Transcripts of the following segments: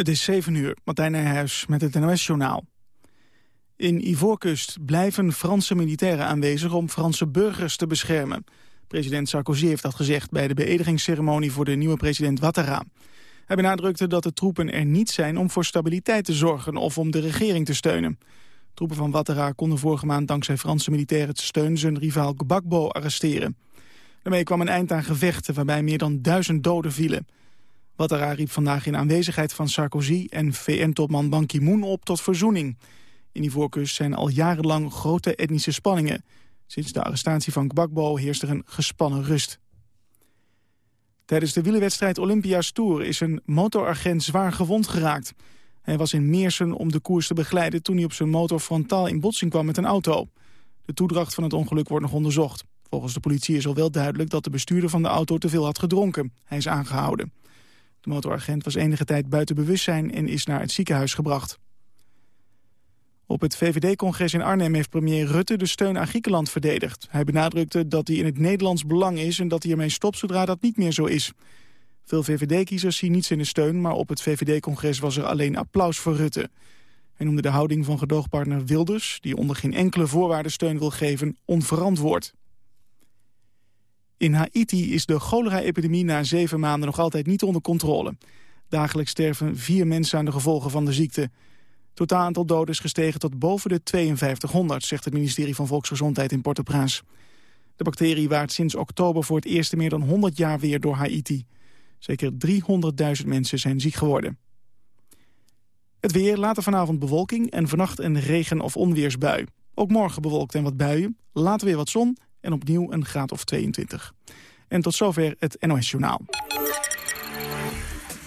Het is 7 uur, Martijn Nijhuis met het NOS-journaal. In Ivoorkust blijven Franse militairen aanwezig om Franse burgers te beschermen. President Sarkozy heeft dat gezegd bij de beëdigingsceremonie voor de nieuwe president Ouattara. Hij benadrukte dat de troepen er niet zijn om voor stabiliteit te zorgen of om de regering te steunen. Troepen van Ouattara konden vorige maand dankzij Franse militairen steun zijn rivaal Gbagbo arresteren. Daarmee kwam een eind aan gevechten waarbij meer dan duizend doden vielen. Ouattara riep vandaag in aanwezigheid van Sarkozy en VN-topman Ban Ki-moon op tot verzoening. In die voorkust zijn al jarenlang grote etnische spanningen. Sinds de arrestatie van Gbagbo heerst er een gespannen rust. Tijdens de wielerwedstrijd Olympia's Tour is een motoragent zwaar gewond geraakt. Hij was in Meersen om de koers te begeleiden toen hij op zijn motor frontaal in botsing kwam met een auto. De toedracht van het ongeluk wordt nog onderzocht. Volgens de politie is al wel duidelijk dat de bestuurder van de auto te veel had gedronken. Hij is aangehouden. De motoragent was enige tijd buiten bewustzijn en is naar het ziekenhuis gebracht. Op het VVD-congres in Arnhem heeft premier Rutte de steun aan Griekenland verdedigd. Hij benadrukte dat hij in het Nederlands belang is en dat hij ermee stopt zodra dat niet meer zo is. Veel VVD-kiezers zien niets in de steun, maar op het VVD-congres was er alleen applaus voor Rutte. Hij noemde de houding van gedoogpartner Wilders, die onder geen enkele voorwaarde steun wil geven, onverantwoord. In Haiti is de cholera-epidemie na zeven maanden nog altijd niet onder controle. Dagelijks sterven vier mensen aan de gevolgen van de ziekte. Het totaal aantal doden is gestegen tot boven de 5200, zegt het ministerie van Volksgezondheid in Port-au-Prince. De bacterie waart sinds oktober voor het eerst meer dan 100 jaar weer door Haiti. Zeker 300.000 mensen zijn ziek geworden. Het weer, later vanavond bewolking en vannacht een regen- of onweersbui. Ook morgen bewolkt en wat buien, later weer wat zon en opnieuw een graad of 22. En tot zover het NOS Journaal.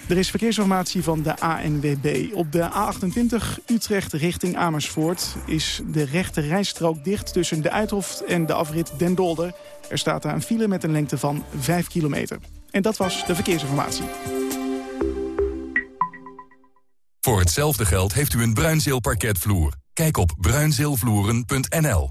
Er is verkeersinformatie van de ANWB. Op de A28 Utrecht richting Amersfoort is de rechte rijstrook dicht tussen de Uithof en de afrit Den Dolder. Er staat daar een file met een lengte van 5 kilometer. En dat was de verkeersinformatie. Voor hetzelfde geld heeft u een Bruinzeel parketvloer. Kijk op bruinzeelvloeren.nl.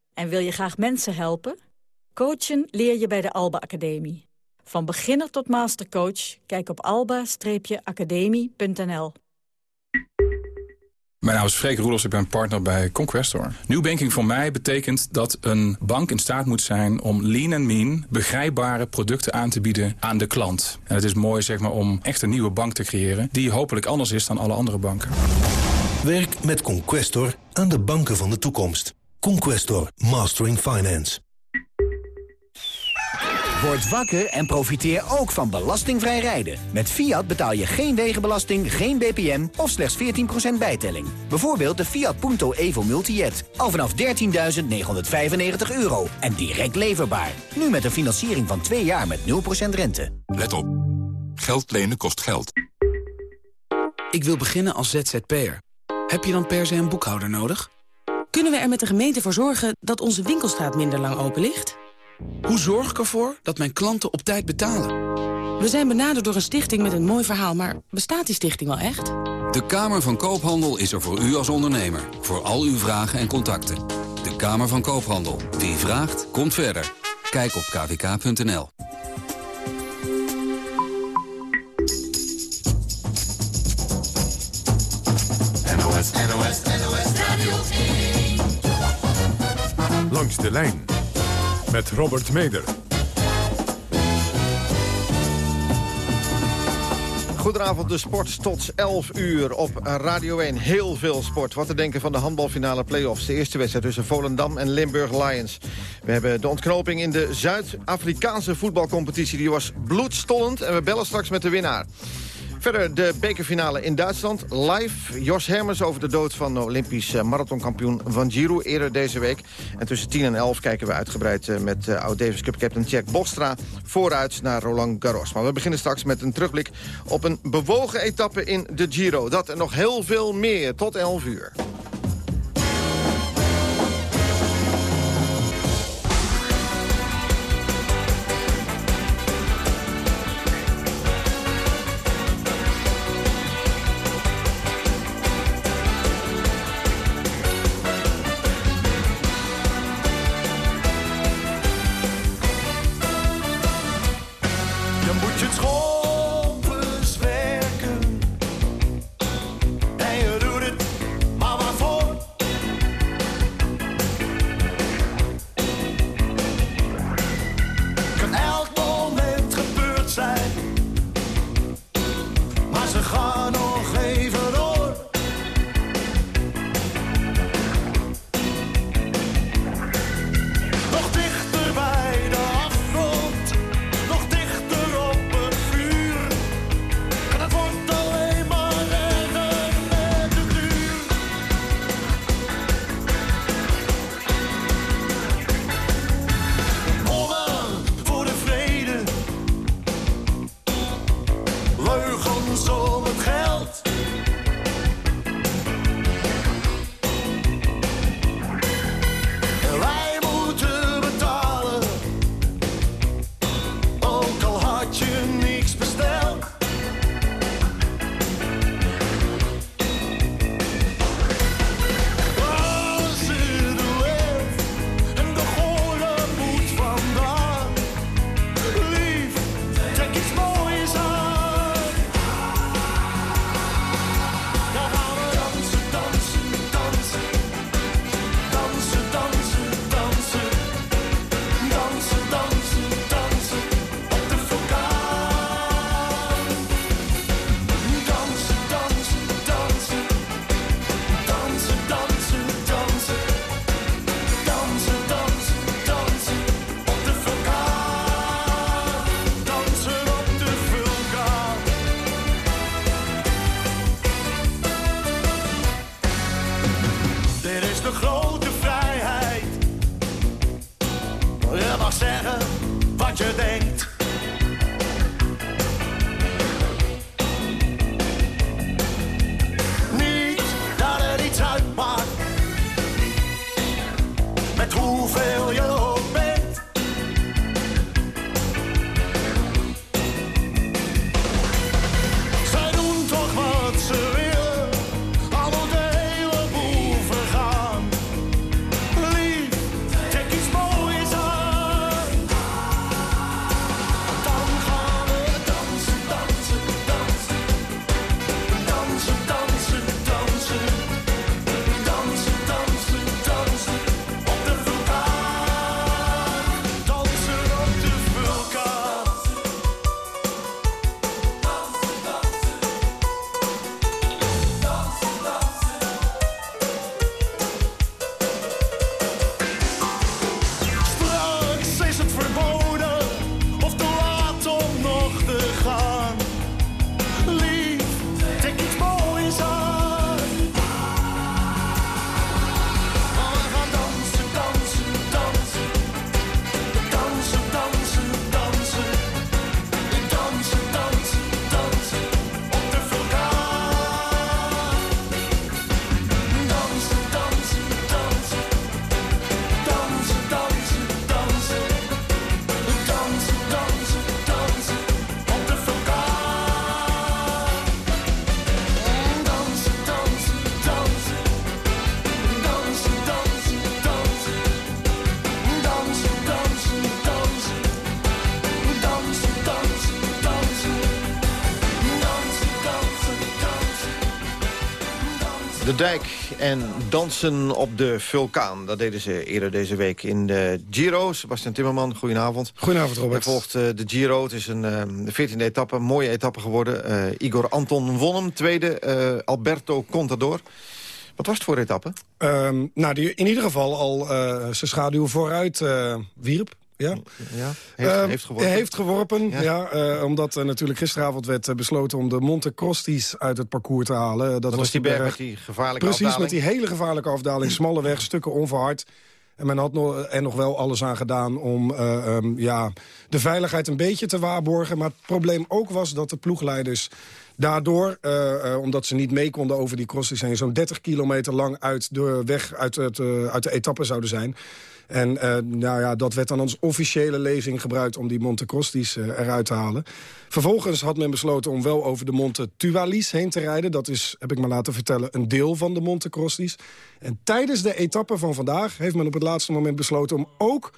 en wil je graag mensen helpen? Coachen leer je bij de Alba Academie. Van beginner tot mastercoach, kijk op alba-academie.nl. Mijn naam is Freek Roelofs, ik ben partner bij Conquestor. New banking voor mij betekent dat een bank in staat moet zijn om lean en mean begrijpbare producten aan te bieden aan de klant. En het is mooi zeg maar, om echt een nieuwe bank te creëren die hopelijk anders is dan alle andere banken. Werk met Conquestor aan de banken van de toekomst. Conquestor, Mastering Finance. Word wakker en profiteer ook van belastingvrij rijden. Met Fiat betaal je geen wegenbelasting, geen BPM of slechts 14% bijtelling. Bijvoorbeeld de Fiat Punto Evo Multijet. Al vanaf 13.995 euro en direct leverbaar. Nu met een financiering van 2 jaar met 0% rente. Let op. Geld lenen kost geld. Ik wil beginnen als ZZP'er. Heb je dan per se een boekhouder nodig? Kunnen we er met de gemeente voor zorgen dat onze winkelstraat minder lang open ligt? Hoe zorg ik ervoor dat mijn klanten op tijd betalen? We zijn benaderd door een stichting met een mooi verhaal, maar bestaat die stichting wel echt? De Kamer van Koophandel is er voor u als ondernemer. Voor al uw vragen en contacten. De Kamer van Koophandel. Wie vraagt, komt verder. Kijk op kvk.nl. Langs de lijn met Robert Meder. Goedenavond, de sport tot 11 uur op Radio 1. Heel veel sport. Wat te denken van de handbalfinale play-offs. De eerste wedstrijd tussen Volendam en Limburg Lions. We hebben de ontknoping in de Zuid-Afrikaanse voetbalcompetitie. Die was bloedstollend en we bellen straks met de winnaar. Verder de bekerfinale in Duitsland. Live Jos Hermers over de dood van Olympisch eh, marathonkampioen Van Giro eerder deze week. En tussen 10 en 11 kijken we uitgebreid eh, met uh, oud-Davis Cup captain Jack Bostra... vooruit naar Roland Garros. Maar we beginnen straks met een terugblik op een bewogen etappe in de Giro. Dat en nog heel veel meer tot 11 uur. Dijk en dansen op de vulkaan. Dat deden ze eerder deze week in de Giro. Sebastian Timmerman, goedenavond. Goedenavond, Robert. Hij volgt uh, de Giro. Het is een uh, de 14e etappe, een mooie etappe geworden. Uh, Igor Anton won hem. Tweede, Alberto Contador. Wat was het voor etappe? Um, nou, die in ieder geval al zijn schaduw vooruit wierp Ja? Ja, heeft, Ehm, heeft geworpen. Hij heeft geworpen, ja. eh, omdat er natuurlijk gisteravond werd eh, besloten om de Monte Crostis uit het parcours te halen. Dat, Dat was die berg met die gevaarlijke Precies, afdaling. met die hele gevaarlijke afdaling. Smalle weg, stukken onverhard. En men had nog, er nog wel alles aan gedaan om eh, ehm, ja, de veiligheid een beetje te waarborgen. Maar het probleem ook was dat de ploegleiders daardoor, eh, eh, omdat ze niet mee konden over die crosses heen... zo'n 30 kilometer lang uit de weg, uit, het, eh, uit de etappe zouden zijn. En nou ja, dat werd dan als officiële lezing gebruikt om die Monte Crostis eruit te halen. Vervolgens had men besloten om wel over de Monte Tualis heen te rijden. Dat is, heb ik me laten vertellen, een deel van de Monte Crostis. En tijdens de etappe van vandaag heeft men op het laatste moment besloten... om ook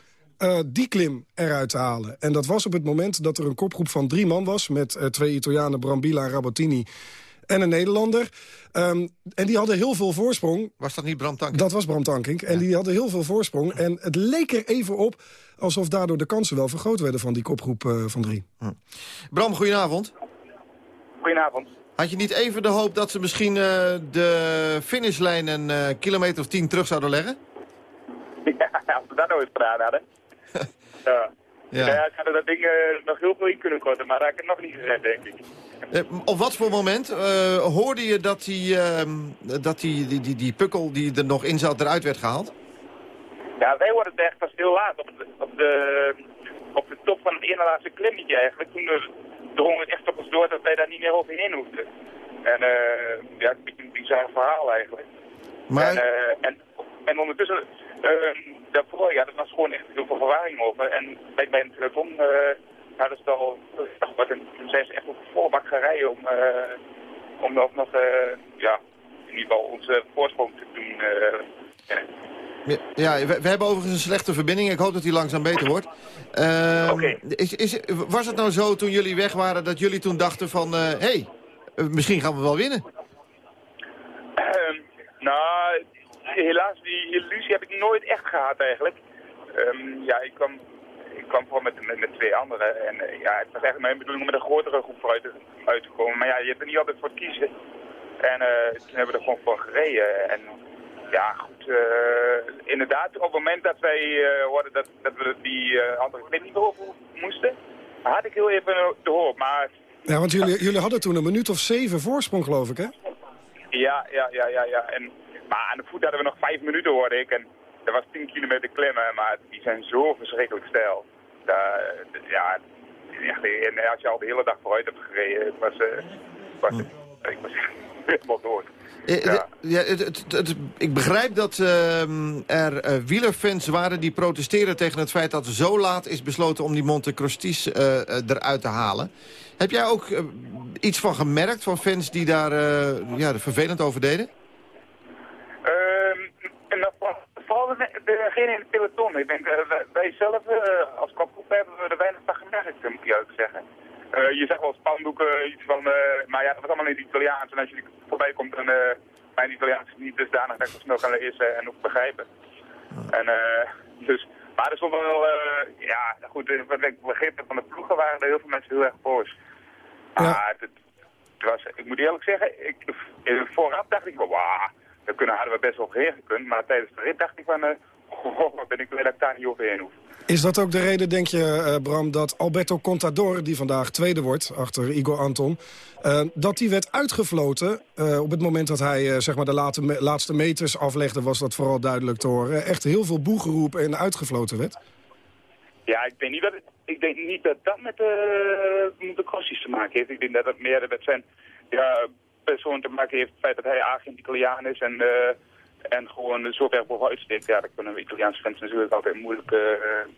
eh, die klim eruit te halen. En dat was op het moment dat er een kopgroep van drie man was... met eh, twee Italianen, Brambilla en Rabottini en een Nederlander. Ehm, en die hadden heel veel voorsprong. Was dat niet Bram Tankink? Dat was Bram Tankink. En die hadden heel veel voorsprong. En het leek er even op alsof daardoor de kansen wel vergroot werden... van die kopgroep eh, van drie. Bram, goedenavond. Goedenavond. Had je niet even de hoop dat ze misschien eh, de finishlijn een eh, kilometer of tien terug zouden leggen? Ja, als we dat nooit gedaan hadden. Ja. Ja. Ja. ik had dat ding eh, nog heel veel in kunnen korten, maar dat heb ik het nog niet gezet, denk ik. Eh, op wat voor moment eh, hoorde je dat, die, ehm, dat die, die, die, die pukkel die er nog in zat eruit werd gehaald? Ja, wij worden het echt pas heel laat op de, op de, op de top van het ene laatste klimmetje eigenlijk. Toen drong het echt op ons door dat wij daar niet meer overheen hoefden. En ja, een beetje een bizar verhaal eigenlijk. Maar- En, en, en ondertussen, eh, daarvoor, ja, er was gewoon echt heel veel verwarring over. En bij, een peloton eh hadden ze al, dacht wat, en toen zijn ze echt op volle bak gaan rijden om, eh, om nog, eh, ja, in ieder geval onze voorsprong te doen. eh. Ja, we, we hebben overigens een slechte verbinding. Ik hoop dat die langzaam beter wordt. Ehm, is, is, was het nou zo toen jullie weg waren dat jullie toen dachten van... Hé, hey, eh, misschien gaan we wel winnen? Ehm, nou, helaas, die illusie heb ik nooit echt gehad eigenlijk. Ehm, ja, ik kwam, ik kwam gewoon met, met, met twee anderen. En eh, ja, het was eigenlijk mijn bedoeling om met een grotere groep vooruit te, uit te komen. Maar ja, je hebt er niet altijd voor te kiezen. En eh, toen hebben we er gewoon voor gereden. En ja, goed. eh, inderdaad, op het moment dat wij hoorden dat, dat we die andere klim niet over moesten, had ik heel even de hoop. Maar Ja, want jullie, jullie hadden toen een minuut of zeven voorsprong, geloof ik, hè? Ja, ja, ja, ja, ja. En, maar aan de voet hadden we nog vijf minuten, hoorde ik. En er was 10 kilometer klimmen, maar die zijn zo verschrikkelijk stijl. Eh, ja, echt, en als je al de hele dag vooruit hebt gereden, het was, eh, was, ik was helemaal dood. Eh, Ja. ja, het, het, het- ik begrijp dat ehm, er eh, wielerfans waren die protesteren tegen het feit dat zo laat is besloten om die Monte Crostis eh, eh, eruit te halen. Heb jij ook eh, iets van gemerkt van fans die daar eh, ja, er vervelend over deden? Ehm, en dat was vooral de- degene in het peloton. Ik denk, eh, wij- wij zelf eh, als kopgroep hebben we er weinig van gemerkt, moet je ook zeggen. Eh, je zegt wel spandoeken, iets van, eh, maar ja, dat was allemaal in het Italiaans. En als je voorbij komt, dan mijn Italiaans is niet dusdanig dat ik het snel kan lezen en ook begrijpen. En, eh, dus, maar er stond wel, eh, ja, goed, eh, wat ik begreep van de ploegen waren er heel veel mensen heel erg boos. Maar het, het was, ik moet eerlijk zeggen, ik, eh, vooraf dacht ik, wauw, daar kunnen, hadden we best wel overheen gekund. Maar tijdens de rit dacht ik van, oh, ben ik blij dat ik daar niet overheen hoef. Is dat ook de reden, denk je, eh, Bram, dat Alberto Contador... die vandaag tweede wordt, achter Igor Anton... eh, dat die werd uitgefloten eh, op het moment dat hij zeg maar de late laatste meters aflegde... was dat vooral duidelijk te horen. Echt heel veel boe geroepen en uitgefloten werd. Ja, ik denk niet dat het, ik denk niet dat, dat met de, met de crossies te maken heeft. Ik denk dat het meer met zijn ja, persoon te maken heeft. Het feit dat hij Argent Italiaan is en, en gewoon zo ver bovenuit steekt. Ja, dat kunnen we Italiaanse fans natuurlijk altijd moeilijk, eh,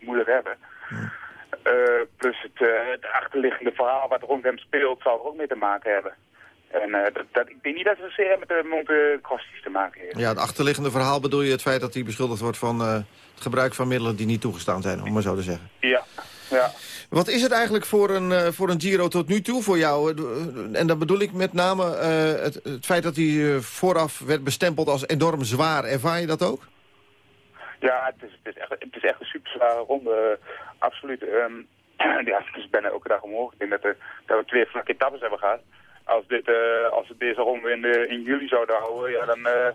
moeilijk hebben. Eh, plus het, eh, het achterliggende verhaal wat rond hem speelt zal er ook mee te maken hebben. En eh, dat, dat, ik denk niet dat het zeer met de Monte te maken heeft. Ja, het achterliggende verhaal bedoel je het feit dat hij beschuldigd wordt van eh, het gebruik van middelen die niet toegestaan zijn, om maar zo te zeggen. Ja, ja. Wat is het eigenlijk voor een, eh, voor een Giro tot nu toe voor jou? Eh, En dan bedoel ik met name eh, het, het feit dat hij vooraf werd bestempeld als enorm zwaar. Ervaar je dat ook? Ja, het is, het is, echt, het is echt een super zware ronde, absoluut. Ehm, ja, is bijna elke dag omhoog. Ik denk dat, er- dat we twee vlakke etappes hebben gehad. Als, dit, als we deze ronde in, de, in juli zouden houden, ja, dan... eh,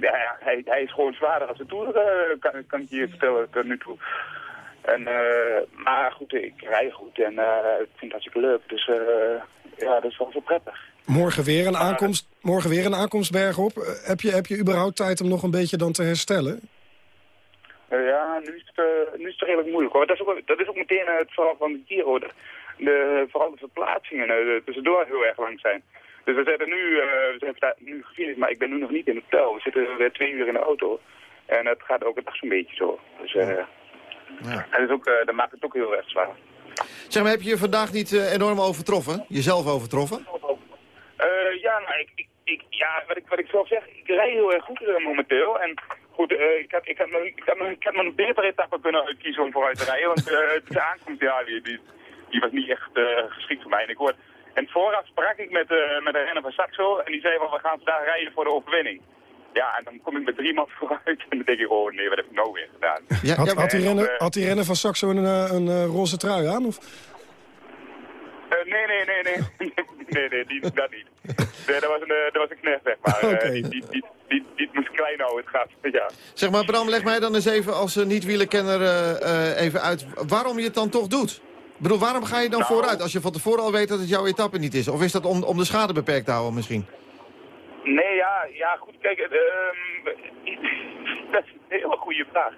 ja, hij, hij is gewoon zwaarder als de Tour, kan, kan ik je vertellen tot nu toe. En, eh, maar goed, ik rij goed en eh, ik vind het hartstikke leuk. Dus eh, ja, dat is wel zo prettig. Morgen weer een aankomst, morgen weer een aankomst bergop. Eh, heb, je, heb je überhaupt tijd om nog een beetje dan te herstellen? Ja, nu is, het, nu is het redelijk moeilijk hoor. Dat is ook, dat is ook meteen het verhaal van de Giro. De, de, vooral de verplaatsingen uh, tussendoor heel erg lang zijn. Dus we zitten nu, uh, we zijn nu gefinished, maar ik ben nu nog niet in het hotel. We zitten weer twee uur in de auto. En het gaat ook een dag zo'n beetje zo. Dus uh, ja. Dat, is ook, uh, dat maakt het ook heel erg zwaar. Zeg maar, heb je je vandaag niet uh, enorm overtroffen? Jezelf overtroffen? Uh, ja, nou, ik, ik, ik, ja wat, ik, wat ik zelf zeg, ik rij heel erg goed momenteel. En goed, uh, ik, had, ik, had me, ik, had me, ik had me een betere etappe kunnen uitkiezen om vooruit te rijden. Want uh, de aankomst, ja, die, die, die was niet echt uh, geschikt voor mij. En ik hoorde, en vooraf sprak ik met, met de renner van Saxo en die zei van, we gaan vandaag rijden voor de overwinning. Ja, en dan kom ik met drie man vooruit en dan denk ik, oh nee, wat heb ik nou weer gedaan? Ja, had, had, die renner, had die renner van Saxo een, een, een roze trui aan? Of? Uh, nee, nee, nee, nee. nee, nee, die, dat niet. Nee, dat was een, uh, dat was een knecht, zeg maar. Okay. Uh, die, die, die, die moest klein houden, het gaat. Ja. Zeg maar, Bram, leg mij dan eens even als niet-wielerkenner even uit waarom je het dan toch doet. Ik bedoel, waarom ga je dan nou, vooruit als je van tevoren al weet dat het jouw etappe niet is? Of is dat om, om de schade beperkt te houden misschien? Nee, ja, ja goed, kijk, uh, dat is een hele goede vraag.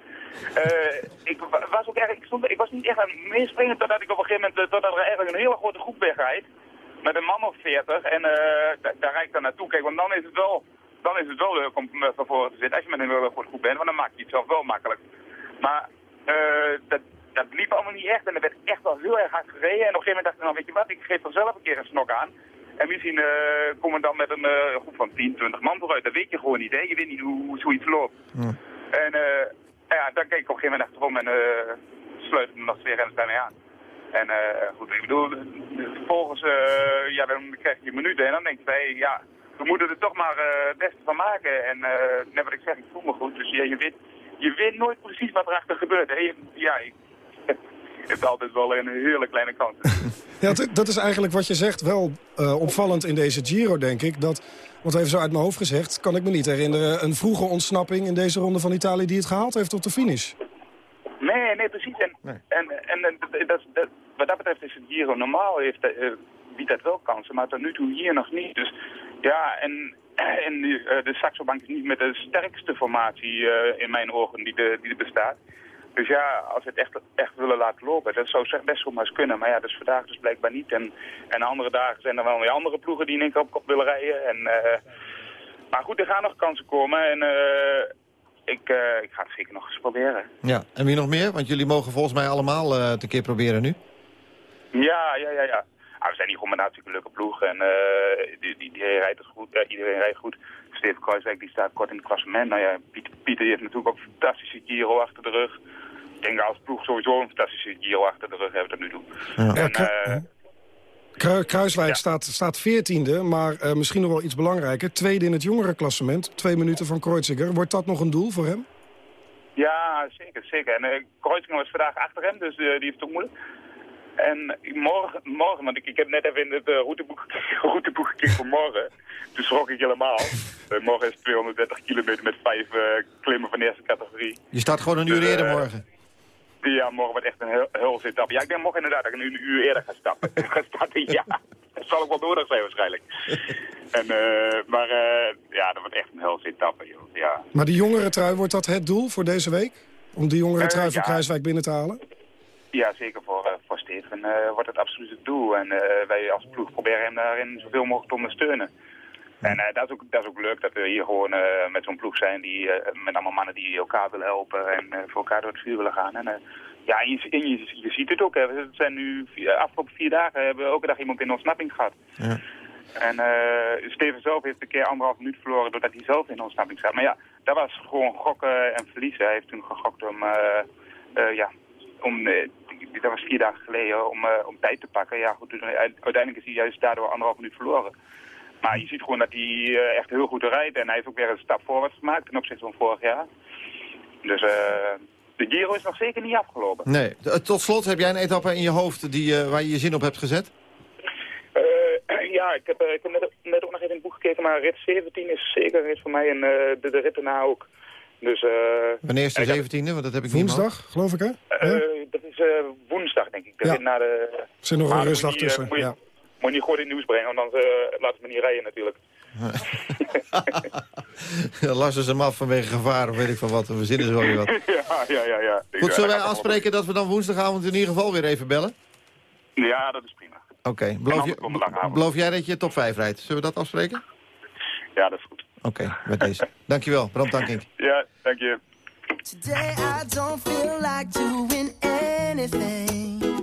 Uh, ik was ook eigenlijk, ik, stond, ik was niet echt aan het meespringen totdat ik op een gegeven moment, totdat er eigenlijk een hele grote groep wegrijdt. Met een man of 40 en uh, daar rijd ik dan naartoe. Kijk, want dan is het wel, dan is het wel leuk om van voren te zitten als je met een hele grote groep bent, want dan maak je het zelf wel makkelijk. Maar uh, dat, dat liep allemaal niet echt en er werd echt wel heel erg hard gereden. En op een gegeven moment dacht ik, nou weet je wat, ik geef er zelf een keer een snok aan. En misschien uh, komen we dan met een uh, groep van 10, 20 man vooruit. Dat weet je gewoon niet, hè. Je weet niet hoe, hoe zoiets loopt. Ja. En uh, ja, dan keek ik op een gegeven moment achterom en sluit nog twee renners bij mij aan. En goed, ik bedoel, vervolgens, ja, dan krijg je minuten en dan denk je, ja, we moeten er toch maar het beste van maken. En net wat ik zeg, ik voel me goed, dus ja, je, weet, je weet nooit precies wat erachter gebeurt. Hè. Je, ja, ik, altijd wel een hele kleine kans. ja, dat is eigenlijk wat je zegt wel uh, opvallend in deze Giro, denk ik. Dat, want even zo uit mijn hoofd gezegd, kan ik me niet herinneren... een vroege ontsnapping in deze ronde van Italië die het gehaald heeft tot de finish. Nee, nee, precies. En, nee. en, en, en dat, dat, wat dat betreft is het Giro normaal, heeft, uh, biedt dat wel kansen, maar tot nu toe hier nog niet. Dus ja, en, en de, uh, de Saxo Bank is niet met de sterkste formatie uh, in mijn ogen die, de, die er bestaat. Dus ja, als we het echt, echt willen laten lopen, dat zou best wel maar eens kunnen. Maar ja, dat is vandaag dus blijkbaar niet. En, en andere dagen zijn er wel weer andere ploegen die in één keer op kop willen rijden. En, uh, maar goed, er gaan nog kansen komen. En uh, ik, uh, ik ga het zeker nog eens proberen. Ja, en wie nog meer? Want jullie mogen volgens mij allemaal uh, te keer proberen nu. Ja, ja, ja, ja. Ah, we zijn hier gewoon met een leuke ploeg. En uh, die, die, die rijdt het goed. Uh, iedereen rijdt goed. Steven Kruiswijk die staat kort in het klassement. Nou ja, Pieter, Pieter heeft natuurlijk ook een fantastische Giro achter de rug. Ik denk als ploeg sowieso een fantastische Giro achter de rug hebben tot nu toe. Ja. En, uh, Kruiswijk ja. staat, staat 14e, maar uh, misschien nog wel iets belangrijker. Tweede in het jongerenklassement, twee minuten van Kreuziger. Wordt dat nog een doel voor hem? Ja, zeker. zeker. En uh, Kreuziger was vandaag achter hem, dus uh, die heeft het ook moeilijk. En morgen, morgen want ik, ik heb net even in het uh, routeboek, routeboek gekeken voor morgen. Toen schrok ik helemaal. uh, morgen is 230 kilometer met vijf uh, klimmen van de eerste categorie. Je staat gewoon een uur dus, eerder morgen? Ja, morgen wordt echt een heel, etappe. Ja, ik denk morgen inderdaad dat ik een uur eerder ga stappen. ga starten, ja. Dat zal ook wel nodig zijn waarschijnlijk. en, maar ja, dat wordt echt een heel etappe, joh. Ja. Maar die jongere trui, wordt dat het doel voor deze week? Om die jongere trui van ja. Kruiswijk binnen te halen? Ja, zeker voor, voor Steven wordt het absoluut het doel. En wij als ploeg proberen hem daarin zoveel mogelijk te ondersteunen. En dat, is ook, dat is ook leuk dat we hier gewoon met zo'n ploeg zijn, die, met allemaal mannen die elkaar willen helpen en voor elkaar door het vuur willen gaan. En ja, en je, en je, je, ziet het ook. Hè. Het zijn nu, afgelopen vier dagen hebben we elke dag iemand in ontsnapping gehad. Ja. En Steven zelf heeft een keer anderhalf minuut verloren doordat hij zelf in ontsnapping zat. Maar ja, dat was gewoon gokken en verliezen. Hij heeft toen gegokt om, ja, om dat was vier dagen geleden, om, uh, om tijd te pakken. Ja, goed, uiteindelijk is hij juist daardoor anderhalf minuut verloren. Maar je ziet gewoon dat hij uh, echt heel goed rijdt. En hij heeft ook weer een stap voorwaarts gemaakt ten opzichte van vorig jaar. Dus uh, de Giro is nog zeker niet afgelopen. Nee. Tot slot, heb jij een etappe in je hoofd die, waar je je zin op hebt gezet? ja, ik heb, ik heb net, net, ook nog even in het boek gekeken. Maar rit 17 is zeker een rit voor mij en de, de rit erna ook. Dus, Wanneer is de 17e? Want dat heb ik Woensdag, geloof ik, hè? Uh, dat woensdag, denk ik. Ja. Ja. Naar de, Er zit nog een rustdag tussen. eh, Moet je, Ja. Moet je niet goed in het nieuws brengen, want dan eh laten ze me niet rijden natuurlijk. Lassen ze hem af vanwege gevaar of weet ik van wat. We verzinnen ze wel weer wat. ja, ja, ja. ja. Goed, eh, zullen wij afspreken dat we dan woensdagavond in ieder geval weer even bellen? Ja, dat is prima. Oké, beloof, je, beloof jij dat je top 5 rijdt? Zullen we dat afspreken? Ja, dat is goed. Oké, met deze. Dankjewel, Bram Tankink. Ja, dank je. Today I don't feel like doing anything.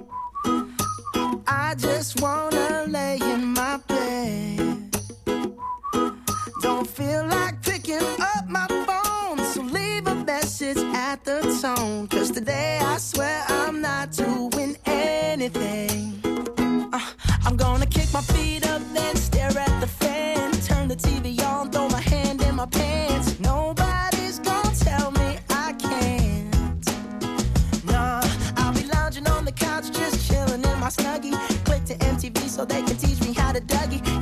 I just wanna lay in my bed. Don't feel like picking up my phone, so leave a message at the tone. Cause today I swear I'm not doing anything. Uh, I'm gonna kick my feet up, then stare at the fan. Turn the TV on, throw my hand in my pants. Nobody's gonna tell me I can't. Nah, I'll be lounging on the couch, so they can teach me how to Dougie.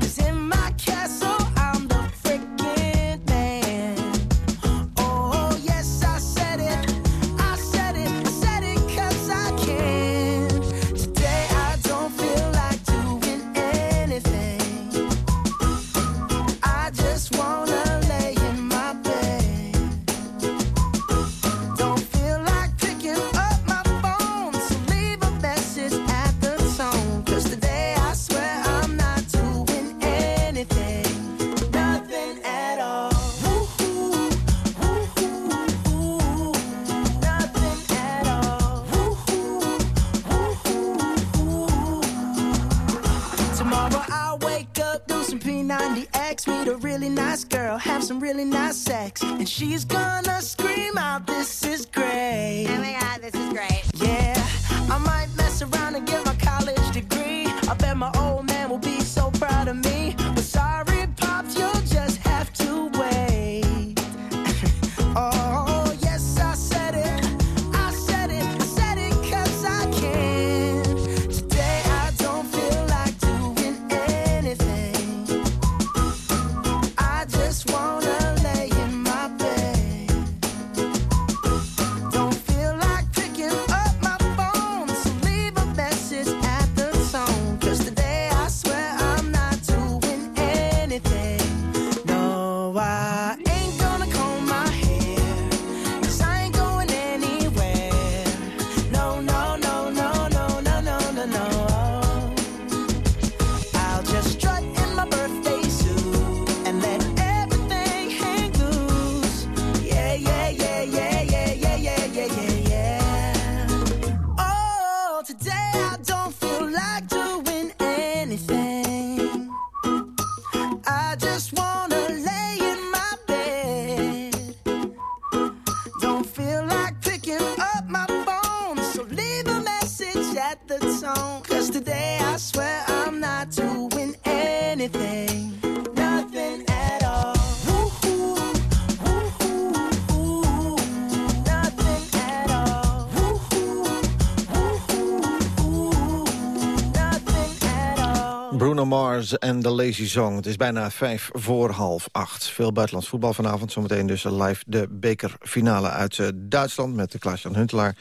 En The Lazy Song. Het is bijna vijf voor half acht. Veel buitenlands voetbal vanavond. Zometeen dus live de bekerfinale uit eh, Duitsland... met de Klaas-Jan Huntelaar.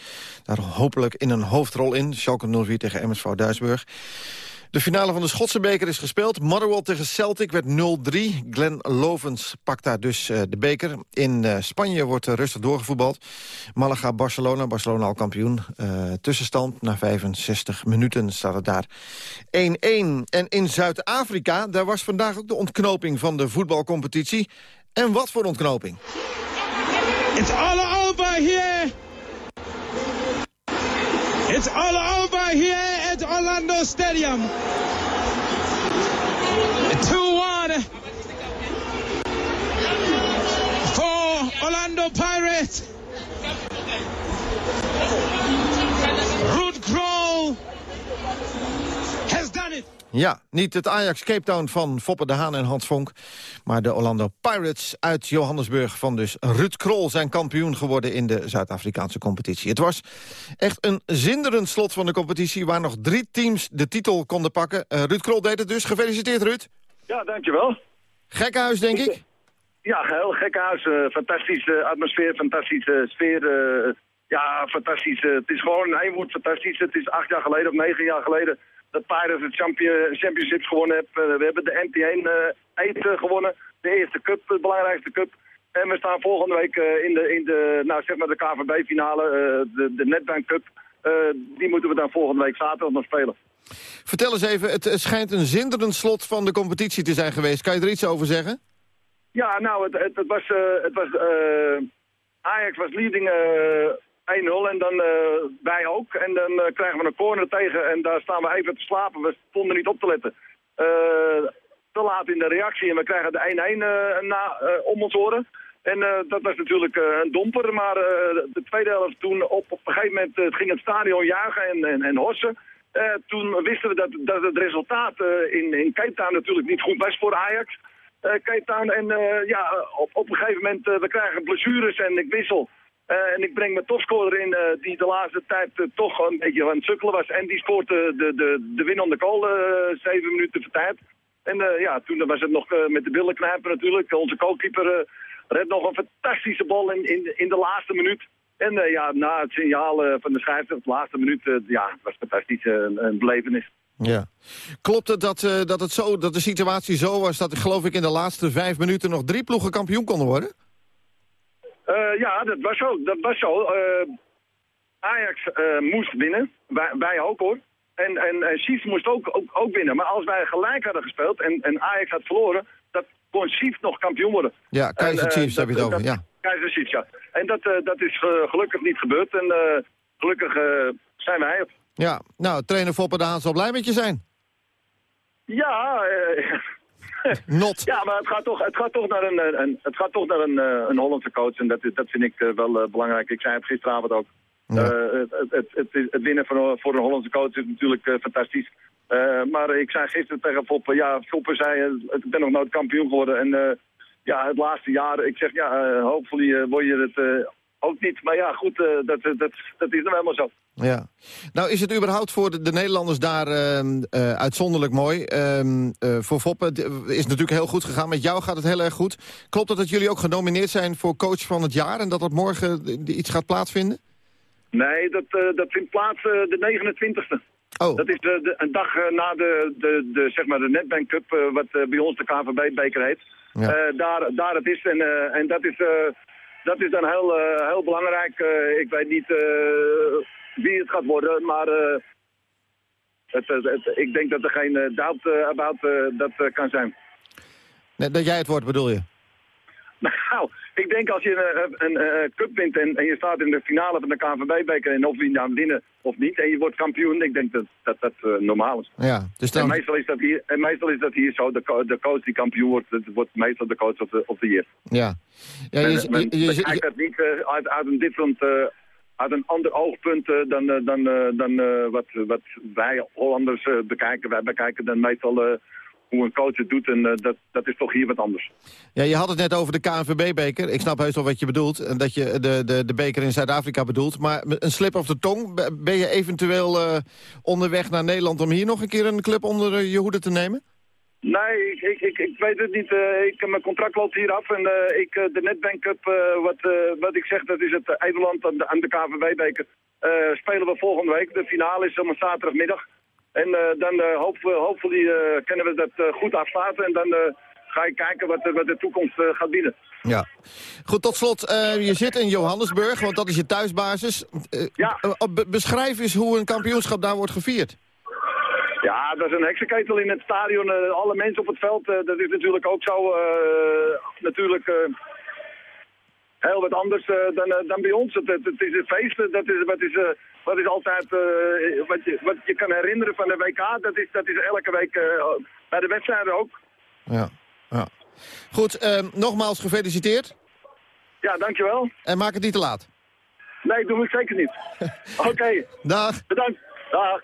Daar hopelijk in een hoofdrol in. Schalke 04 tegen MSV Duisburg. De finale van de Schotse beker is gespeeld. Motherwell tegen Celtic werd 0-3. Glenn Lovens pakt daar dus eh, de beker. In eh, Spanje wordt er rustig doorgevoetbald. Malaga-Barcelona, Barcelona al kampioen. Eh, tussenstand na 65 minuten staat het daar 1-1. En in Zuid-Afrika, daar was vandaag ook de ontknoping van de voetbalcompetitie. En wat voor ontknoping? It's all over here. It's all over here at Orlando Stadium. 2-1 for Orlando Pirates. Ruud Krol has done it. Ja, niet het Ajax Cape Town van Foppe de Haan en Hans Vonk... maar de Orlando Pirates uit Johannesburg van dus Ruud Krol... zijn kampioen geworden in de Zuid-Afrikaanse competitie. Het was echt een zinderend slot van de competitie... waar nog drie teams de titel konden pakken. Uh, Ruud Krol deed het dus. Gefeliciteerd, Ruud. Ja, dankjewel. Gekkenhuis, denk ik? Ja, heel gekke huis. Uh, fantastische atmosfeer, fantastische sfeer. Uh, Ja, fantastisch. Eh, het is gewoon een woord fantastisch. Het is acht jaar geleden of negen jaar geleden dat Pirates het champion, championships gewonnen hebben. Eh, we hebben de NT1 uh, 8 gewonnen. De eerste cup, de belangrijkste cup. En we staan volgende week eh, in, de, in de, nou, zeg maar de KVB-finale, eh, de, de Netbank Cup. Eh, die moeten we dan volgende week zaterdag nog spelen. Vertel eens even, het, schijnt een zinderend slot van de competitie te zijn geweest. Kan je er iets over zeggen? Ja, nou, het, het, het was, het was Ajax was leading 1-0 en dan wij ook. En dan krijgen we een corner tegen en daar staan we even te slapen. We stonden niet op te letten. te laat in de reactie en we krijgen de 1-1 na om ons horen. En dat was natuurlijk een domper, maar de tweede helft toen op, op een gegeven moment ging het stadion jagen en, en, en hossen. toen wisten we dat, dat het resultaat in, in Cape Town natuurlijk niet goed was voor Ajax. Cape Town. En ja, op, op een gegeven moment, we krijgen blessures en ik wissel. En ik breng mijn topscorer in, die de laatste tijd toch een beetje aan het sukkelen was. En die scoort de, de, de winnende goal, zeven minuten voor tijd. En ja, toen was het nog met de billen knijpen natuurlijk. Onze goalkeeper redt nog een fantastische bal in, in, in de laatste minuut. En ja, na het signaal van de scheidsrechter, de laatste minuut, ja, het was fantastisch, een belevenis. Ja. Klopt het dat, dat, het zo, dat de situatie zo was dat, geloof ik, in de laatste vijf minuten nog drie ploegen kampioen konden worden? Uh, ja, dat was zo. Dat was zo. Uh, Ajax moest winnen. Wij, wij, ook hoor. En, en, Chiefs moest ook, ook, ook, winnen. Maar als wij gelijk hadden gespeeld en, en Ajax had verloren, dat kon Chiefs nog kampioen worden. Ja, Keizer Chiefs heb je het over, ja. Keizer Chiefs, ja. En dat, dat is gelukkig niet gebeurd. En gelukkig zijn wij het. Ja, nou, trainer Foppe de Haan zal blij met je zijn. Ja, Not. Ja, maar het gaat toch, het gaat toch naar een, een, het gaat toch naar een, een Hollandse coach. En dat, dat vind ik wel uh, belangrijk. Ik zei het gisteravond ook. Ja. Het, het, het, het, winnen voor, voor een Hollandse coach is natuurlijk fantastisch. maar ik zei gisteren tegen Foppe, ja, Foppe zei, ik ben nog nooit kampioen geworden. En ja, het laatste jaar, ik zeg, ja, hopelijk word je het ook niet. Maar ja, goed, dat, dat, dat is nou helemaal zo. Ja. Nou is het überhaupt voor de, de Nederlanders daar uh, uh, uitzonderlijk mooi. Uh, voor Foppen is natuurlijk heel goed gegaan. Met jou gaat het heel erg goed. Klopt het dat jullie ook genomineerd zijn voor coach van het jaar... en dat dat morgen iets gaat plaatsvinden? Nee, dat, dat vindt plaats de 29e. Oh. Dat is de, de, een dag na de, de, de, zeg maar de Netbank Cup, wat bij ons de KVB-beker heet. Ja. daar, daar het is. En, en dat is... dat is dan heel, heel belangrijk. ik weet niet wie het gaat worden. Maar het, het, ik denk dat er geen doubt about dat kan zijn. Nee, dat jij het wordt, bedoel je? Nou, ik denk als je een, een, een cup wint en, en, je staat in de finale van de KNVB-beker... en of je dan winnen of niet en je wordt kampioen, ik denk dat dat, dat normaal is. Ja, dus dan... en, meestal is dat hier, en meestal is dat hier zo, de, de coach die kampioen wordt, dat wordt meestal de coach of de, of de year. Ja. ja je, je, men, je, je, kijkt dat niet uit, uit een different uit een ander oogpunt dan, dan, dan wat, wat wij Hollanders bekijken. Wij bekijken dan meestal hoe een coach het doet en dat, dat is toch hier wat anders. Ja, je had het net over de KNVB-beker. Ik snap heus wel wat je bedoelt en dat je de, de, de beker in Zuid-Afrika bedoelt. Maar een slip of de tong, ben je eventueel uh, onderweg naar Nederland om hier nog een keer een club onder je hoede te nemen? Nee, ik, ik, ik, ik, weet het niet. Uh, ik, mijn contract loopt hier af en uh, ik, de Netbank Cup, uh, wat, wat ik zeg, dat is het Eideland aan de, aan de KVB-beker. spelen we volgende week. De finale is om zaterdagmiddag. En dan hopelijk, hopelijk kunnen we dat goed afsluiten en dan ga ik kijken wat, wat de toekomst gaat bieden. Ja. Goed, tot slot, je zit in Johannesburg, want dat is je thuisbasis. ja. beschrijf eens hoe een kampioenschap daar wordt gevierd. Ja, dat is een heksenketel in het stadion. Alle mensen op het veld, dat is natuurlijk ook zo. Natuurlijk heel wat anders dan, dan bij ons. Het, het, het, is een feest. Dat is, wat, is, wat is altijd wat, je, wat je kan herinneren van de WK. Dat is, dat is elke week bij de wedstrijden ook. Ja, ja. Goed, nogmaals gefeliciteerd. Ja, dankjewel. En maak het niet te laat. Nee, doe ik zeker niet. Oké. Okay. Dag. Bedankt. Dag.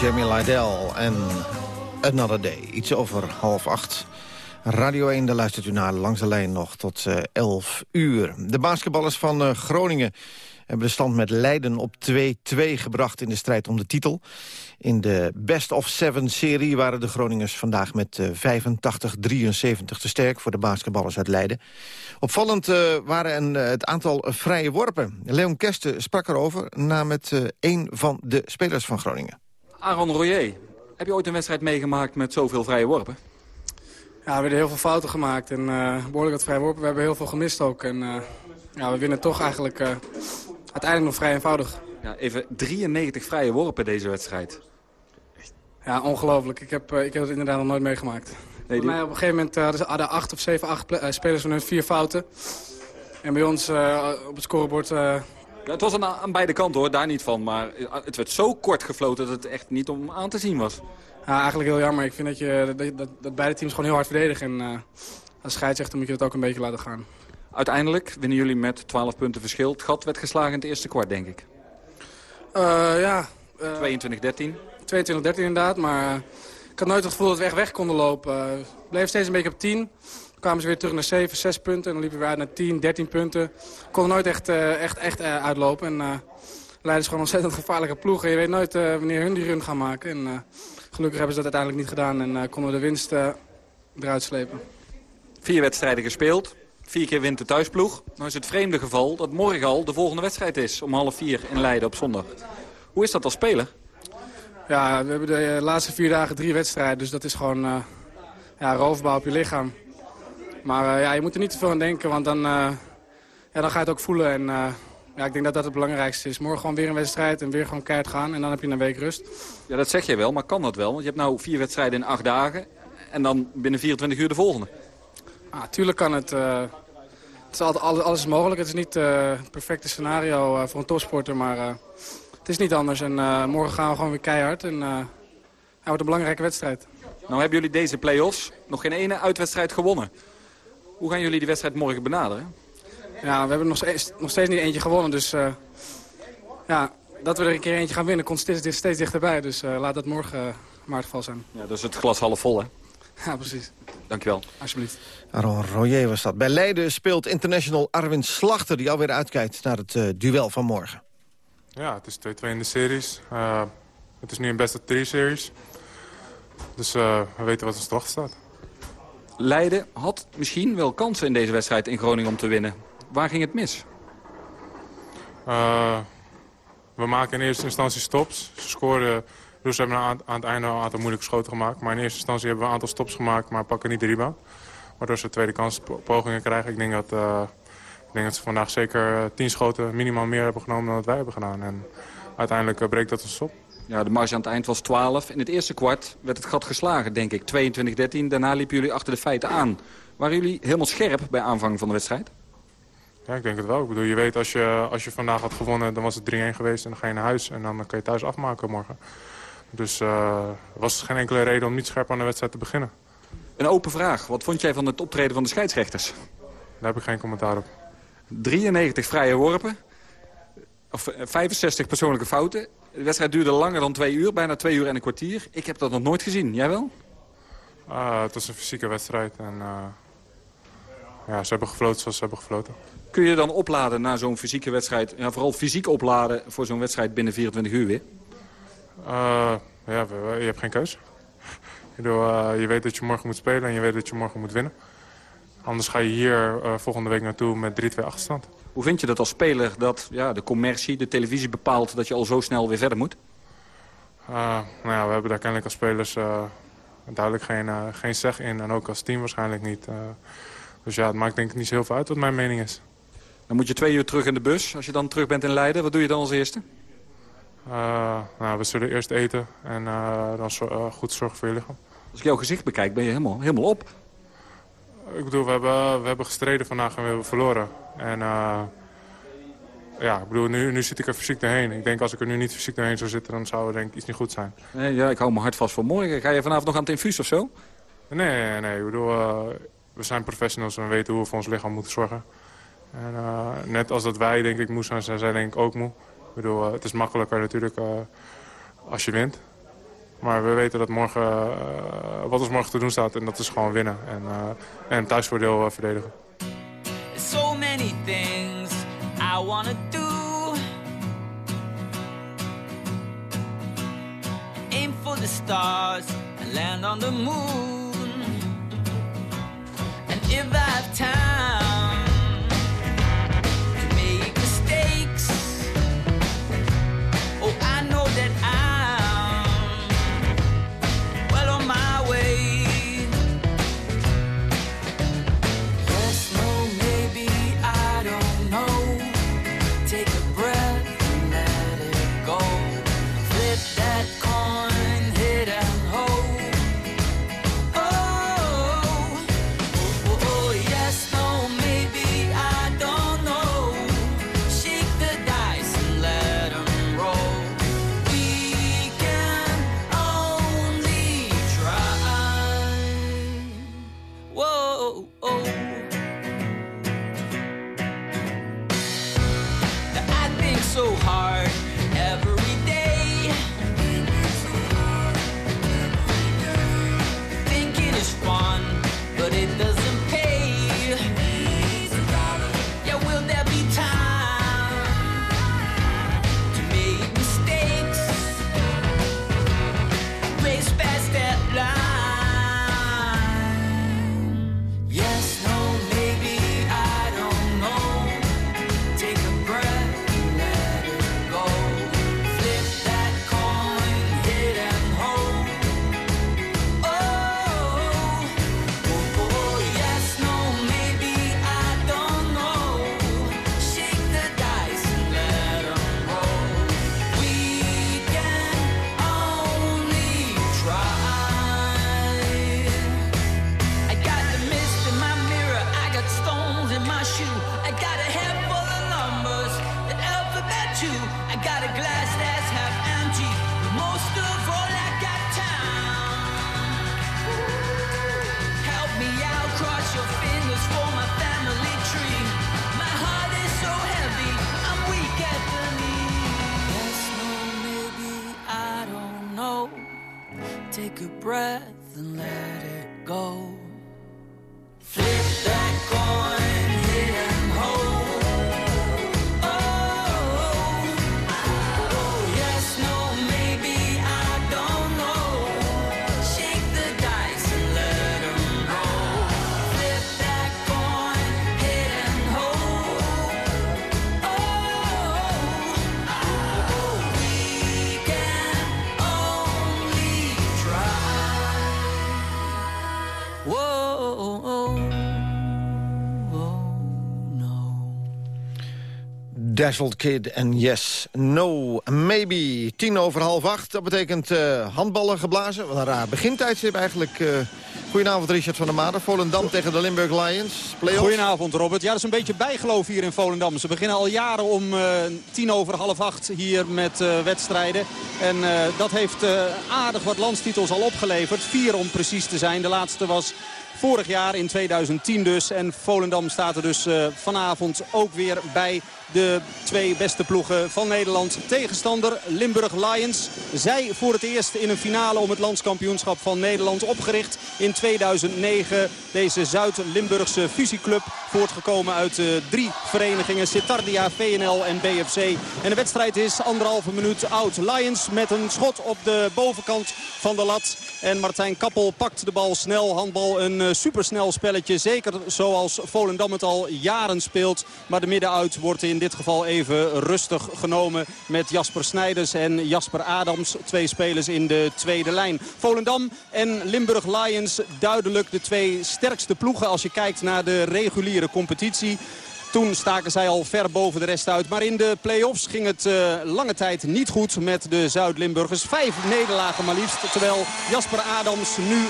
Jamie Lydell en Another Day. Iets over half acht. Radio 1, daar luistert u naar langs de lijn nog tot uh, 11 uur. De basketballers van uh, Groningen hebben de stand met Leiden op 2-2 gebracht in de strijd om de titel. In de Best of Seven-serie waren de Groningers vandaag met uh, 85-73 te sterk voor de basketballers uit Leiden. Opvallend waren het aantal vrije worpen. Leon Kersten sprak erover na met een van de spelers van Groningen. Aaron Royer, heb je ooit een wedstrijd meegemaakt met zoveel vrije worpen? Ja, we hebben heel veel fouten gemaakt en uh, behoorlijk wat vrije worpen. We hebben heel veel gemist ook. En uh, ja, we winnen toch eigenlijk uh, uiteindelijk nog vrij eenvoudig. Ja, even 93 vrije worpen deze wedstrijd. Ja, ongelooflijk. Ik heb, ik heb het inderdaad nog nooit meegemaakt. Nee, die... mij op een gegeven moment hadden ze acht of zeven, acht spelers van hun vier fouten. En bij ons op het scorebord... Ja, het was aan, aan beide kanten hoor, daar niet van. Maar het werd zo kort gefloten dat het echt niet om aan te zien was. Ja, eigenlijk heel jammer. Ik vind dat, je, dat, dat, dat beide teams gewoon heel hard verdedigen. En uh, als scheidsrechter moet je dat ook een beetje laten gaan. Uiteindelijk winnen jullie met 12 punten verschil. Het gat werd geslagen in het eerste kwart, denk ik. Uh, ja. Uh, 22-13. 22-13 inderdaad, maar ik had nooit het gevoel dat we echt weg konden lopen. we bleven steeds een beetje op 10. Kwamen ze weer terug naar 7, 6 punten. En dan liepen we uit naar 10, 13 punten. Konden nooit echt, echt, echt uitlopen. En Leiden is gewoon een ontzettend gevaarlijke ploeg. En je weet nooit wanneer hun die run gaan maken. En, Gelukkig hebben ze dat uiteindelijk niet gedaan en konden we de winst eruit slepen. Vier wedstrijden gespeeld. Vier keer wint de thuisploeg. Nou is het vreemde geval dat morgen al de volgende wedstrijd is. Om half vier in Leiden op zondag. Hoe is dat als speler? Ja, we hebben de laatste vier dagen drie wedstrijden. Dus dat is gewoon uh, ja, roofbouw op je lichaam. Maar ja, je moet er niet te veel aan denken, want dan, ja, dan ga je het ook voelen. En ja, ik denk dat dat het belangrijkste is. Morgen gewoon weer een wedstrijd en weer gewoon keihard gaan. En dan heb je een week rust. Ja, dat zeg je wel, maar kan dat wel? Want je hebt nou vier wedstrijden in acht dagen. En dan binnen 24 uur de volgende. Ah, tuurlijk kan het. Uh, het is altijd, alles, alles is mogelijk. Het is niet uh, het perfecte scenario uh, voor een topsporter. Maar het is niet anders. En morgen gaan we gewoon weer keihard. En het wordt een belangrijke wedstrijd. Nou hebben jullie deze play-offs nog geen ene uitwedstrijd gewonnen. Hoe gaan jullie die wedstrijd morgen benaderen? Ja, we hebben nog steeds, nog steeds niet eentje gewonnen. Dus uh, ja, dat we er een keer eentje gaan winnen komt steeds, steeds dichterbij. Dus uh, laat dat morgen uh, maar het geval zijn. Ja, dus het glas half vol, hè? Ja, precies. Dankjewel. Alsjeblieft. Aaron Royer was dat. Bij Leiden speelt international Arwin Slachter... die alweer uitkijkt naar het uh, duel van morgen. Ja, het is 2-2 in de series. Uh, het is nu een best of 3 series. Dus uh, we weten wat ons te wachten staat. Leiden had misschien wel kansen in deze wedstrijd in Groningen om te winnen. Waar ging het mis? Uh, we maken in eerste instantie stops. Ze scoren, dus hebben aan, het einde een aantal moeilijke schoten gemaakt. Maar in eerste instantie hebben we een aantal stops gemaakt, maar pakken niet de rebound. Waardoor ze tweede kans pogingen krijgen. Ik denk dat, uh, ik denk dat ze vandaag zeker tien schoten minimaal meer hebben genomen dan wat wij hebben gedaan. En uiteindelijk breekt dat een stop. Ja, de marge aan het eind was 12. In het eerste kwart werd het gat geslagen, denk ik. 22-13. Daarna liepen jullie achter de feiten aan. Waren jullie helemaal scherp bij aanvang van de wedstrijd? Ja, ik denk het wel. Ik bedoel, je weet als je, als je vandaag had gewonnen, dan was het 3-1 geweest en dan ga je naar huis. En dan kan je thuis afmaken morgen. Dus uh, was geen enkele reden om niet scherp aan de wedstrijd te beginnen. Een open vraag. Wat vond jij van het optreden van de scheidsrechters? Daar heb ik geen commentaar op. 93 vrije worpen. Of 65 persoonlijke fouten. De wedstrijd duurde langer dan twee uur, bijna twee uur en een kwartier. Ik heb dat nog nooit gezien. Jij wel? Uh, het was een fysieke wedstrijd. En, uh, ja, ze hebben gefloten zoals ze hebben gefloten. Kun je dan opladen na zo'n fysieke wedstrijd? Ja, vooral fysiek opladen voor zo'n wedstrijd binnen 24 uur weer? Uh, ja, je hebt geen keus. je weet dat je morgen moet spelen en je weet dat je morgen moet winnen. Anders ga je hier volgende week naartoe met 3-2 achterstand. Hoe vind je dat als speler dat ja, de commercie, de televisie bepaalt dat je al zo snel weer verder moet? Uh, nou ja, we hebben daar kennelijk als spelers uh, duidelijk geen, uh, geen zeg in. En ook als team waarschijnlijk niet. dus ja, het maakt denk ik niet zo heel veel uit wat mijn mening is. Dan moet je twee uur terug in de bus. Als je dan terug bent in Leiden, wat doe je dan als eerste? nou, we zullen eerst eten en dan goed zorgen voor je lichaam. Als ik jouw gezicht bekijk, ben je helemaal, helemaal op. Ik bedoel, we hebben, we hebben gestreden vandaag en we hebben verloren. En uh, ja, ik bedoel, nu, nu zit ik er fysiek doorheen. Ik denk als ik er nu niet fysiek doorheen zou zitten, dan zou het denk ik iets niet goed zijn. Nee, ja, ik hou me hard vast voor morgen. Ga je vanavond nog aan het infuus of zo? Nee, nee, nee. Ik bedoel, uh, we zijn professionals en we weten hoe we voor ons lichaam moeten zorgen. En uh, net als dat wij denk ik moe zijn, zijn zij denk ik ook moe. Ik bedoel, het is makkelijker natuurlijk als je wint. Maar we weten dat morgen, eh, wat ons morgen te doen staat en dat is gewoon winnen. En, uh, en thuisvoordeel uh, verdedigen. So many things I wanna do. Aim for the stars and land on the moon. And if I have time Take a breath and let Dazzled Kid en Yes, No, Maybe. Tien over half acht, dat betekent eh, handballen geblazen. Wat een raar begintijdstip eigenlijk. eh goedenavond Richard van der Maden. Volendam tegen de Limburg Lions. Play-offs. Goedenavond Robert. Ja, dat is een beetje bijgeloof hier in Volendam. Ze beginnen al jaren om eh, tien over half acht hier met wedstrijden. En dat heeft aardig wat landstitels al opgeleverd. Vier om precies te zijn. De laatste was vorig jaar in 2010 dus. En Volendam staat er dus vanavond ook weer bij de twee beste ploegen van Nederland. Tegenstander Limburg Lions. Zij voor het eerst in een finale om het landskampioenschap van Nederland. Opgericht in 2009. Deze Zuid-Limburgse fusieclub. Voortgekomen uit eh, drie verenigingen. Sitardia, VNL en BFC. En de wedstrijd is anderhalve minuut oud. Lions met een schot op de bovenkant van de lat. En Martijn Kappel pakt de bal snel. Handbal een eh, supersnel spelletje. Zeker zoals Volendam het al jaren speelt. Maar de middenuit wordt in dit geval even rustig genomen. Met Jasper Snijders en Jasper Adams. Twee spelers in de tweede lijn. Volendam en Limburg Lions duidelijk de twee sterkste ploegen. Als je kijkt naar de reguliere competitie. Toen staken zij al ver boven de rest uit. Maar in de play-offs ging het uh, lange tijd niet goed met de Zuid-Limburgers. Vijf nederlagen maar liefst. Terwijl Jasper Adams nu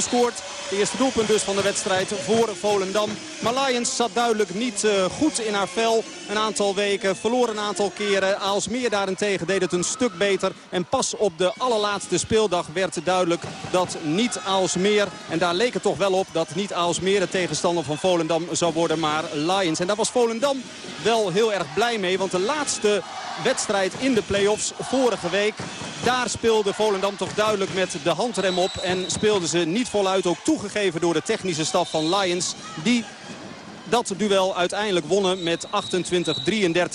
1-0 scoort. De eerste doelpunt dus van de wedstrijd voor Volendam. Maar Lions zat duidelijk niet uh, goed in haar vel. Een aantal weken, verloor een aantal keren. Aalsmeer daarentegen deed het een stuk beter. En pas op de allerlaatste speeldag werd duidelijk dat niet Aalsmeer... en daar leek het toch wel op dat niet Aalsmeer de tegenstander van Volendam zou worden, maar Lions. En daar was Volendam wel heel erg blij mee. Want de laatste wedstrijd in de play-offs vorige week... daar speelde Volendam toch duidelijk met de handrem op. En speelden ze niet voluit, ook toegegeven door de technische staf van Lions... die dat duel uiteindelijk wonnen met 28-33.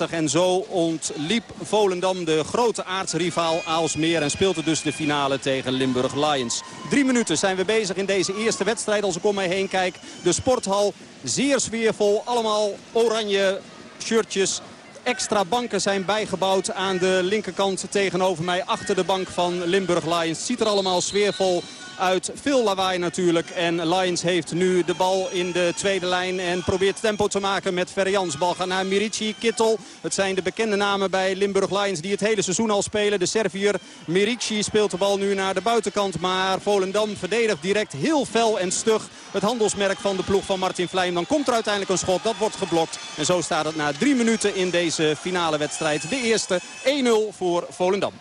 En zo ontliep Volendam de grote aardsrivaal Aalsmeer. En speelde dus de finale tegen Limburg Lions. Drie minuten zijn we bezig in deze eerste wedstrijd. Als ik om mij heen kijk. De sporthal zeer sfeervol. Allemaal oranje shirtjes extra banken zijn bijgebouwd aan de linkerkant tegenover mij. Achter de bank van Limburg Lions. Ziet er allemaal sfeervol uit. Veel lawaai natuurlijk. En Lions heeft nu de bal in de tweede lijn. En probeert tempo te maken met Verjans. Bal gaat naar Mirici, Kittel. Het zijn de bekende namen bij Limburg Lions die het hele seizoen al spelen. De Servier Mirici speelt de bal nu naar de buitenkant. Maar Volendam verdedigt direct heel fel en stug. Het handelsmerk van de ploeg van Martin Vlijm. Dan komt er uiteindelijk een schot. Dat wordt geblokt. En zo staat het na drie minuten in deze finale wedstrijd. De eerste 1-0 voor Volendam.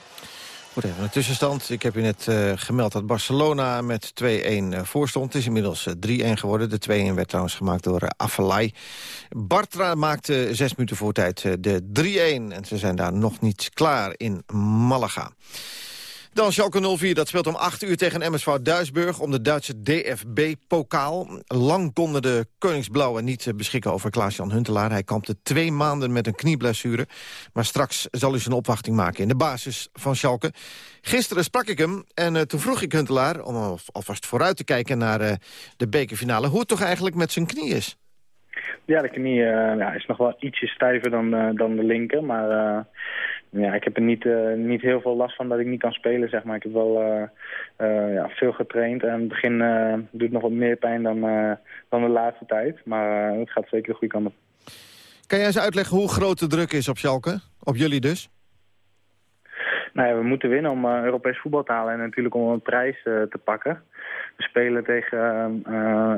Goed, tussenstand. Ik heb u net uh, gemeld dat Barcelona met 2-1 uh, voorstond. Het is inmiddels uh, 3-1 geworden. De 2-1 werd trouwens gemaakt door Afelai. Bartra maakte zes minuten voor tijd de 3-1. En ze zijn daar nog niet klaar in Malaga. Dan Schalke 04, dat speelt om 8 uur tegen MSV Duisburg... om de Duitse DFB-pokaal. Lang konden de Koningsblauwen niet beschikken over Klaas-Jan Huntelaar. Hij kampte twee maanden met een knieblessure. Maar straks zal hij zijn opwachting maken in de basis van Schalke. Gisteren sprak ik hem en uh, toen vroeg ik Huntelaar... om alvast vooruit te kijken naar uh, de bekerfinale... hoe het toch eigenlijk met zijn knie is. Ja, de knie ja, is nog wel ietsje stijver dan, dan de linker, maar ja, ik heb er niet, uh, niet heel veel last van dat ik niet kan spelen, zeg maar. Ik heb wel uh, uh, ja, veel getraind en het begin doet het nog wat meer pijn dan, dan de laatste tijd. Maar het gaat zeker de goede kant op. Kan jij eens uitleggen hoe groot de druk is op Schalke? Op jullie dus? Nou ja, we moeten winnen om Europees voetbal te halen en natuurlijk om een prijs te pakken. We spelen tegen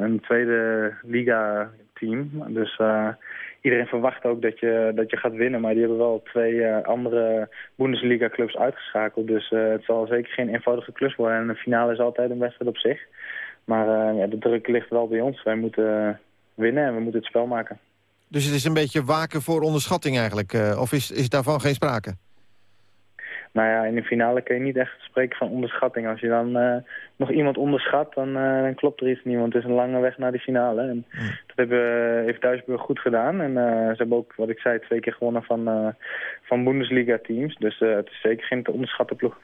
een tweede liga-team, dus iedereen verwacht ook dat je, dat je gaat winnen. Maar die hebben wel twee uh, andere Bundesliga-clubs uitgeschakeld. Dus uh, het zal zeker geen eenvoudige klus worden. En de finale is altijd een wedstrijd op zich. Maar uh, ja, de druk ligt wel bij ons. Wij moeten winnen en we moeten het spel maken. Dus het is een beetje waken voor onderschatting eigenlijk? of is, is daarvan geen sprake? Nou ja, in de finale kun je niet echt spreken van onderschatting. Als je dan uh, nog iemand onderschat, dan, uh, dan, klopt er iets niet. Want het is een lange weg naar de finale. En dat hebben, heeft Duisburg goed gedaan. En uh, ze hebben ook, wat ik zei, twee keer gewonnen van, van Bundesliga-teams. Dus het is zeker geen te onderschatten ploeg.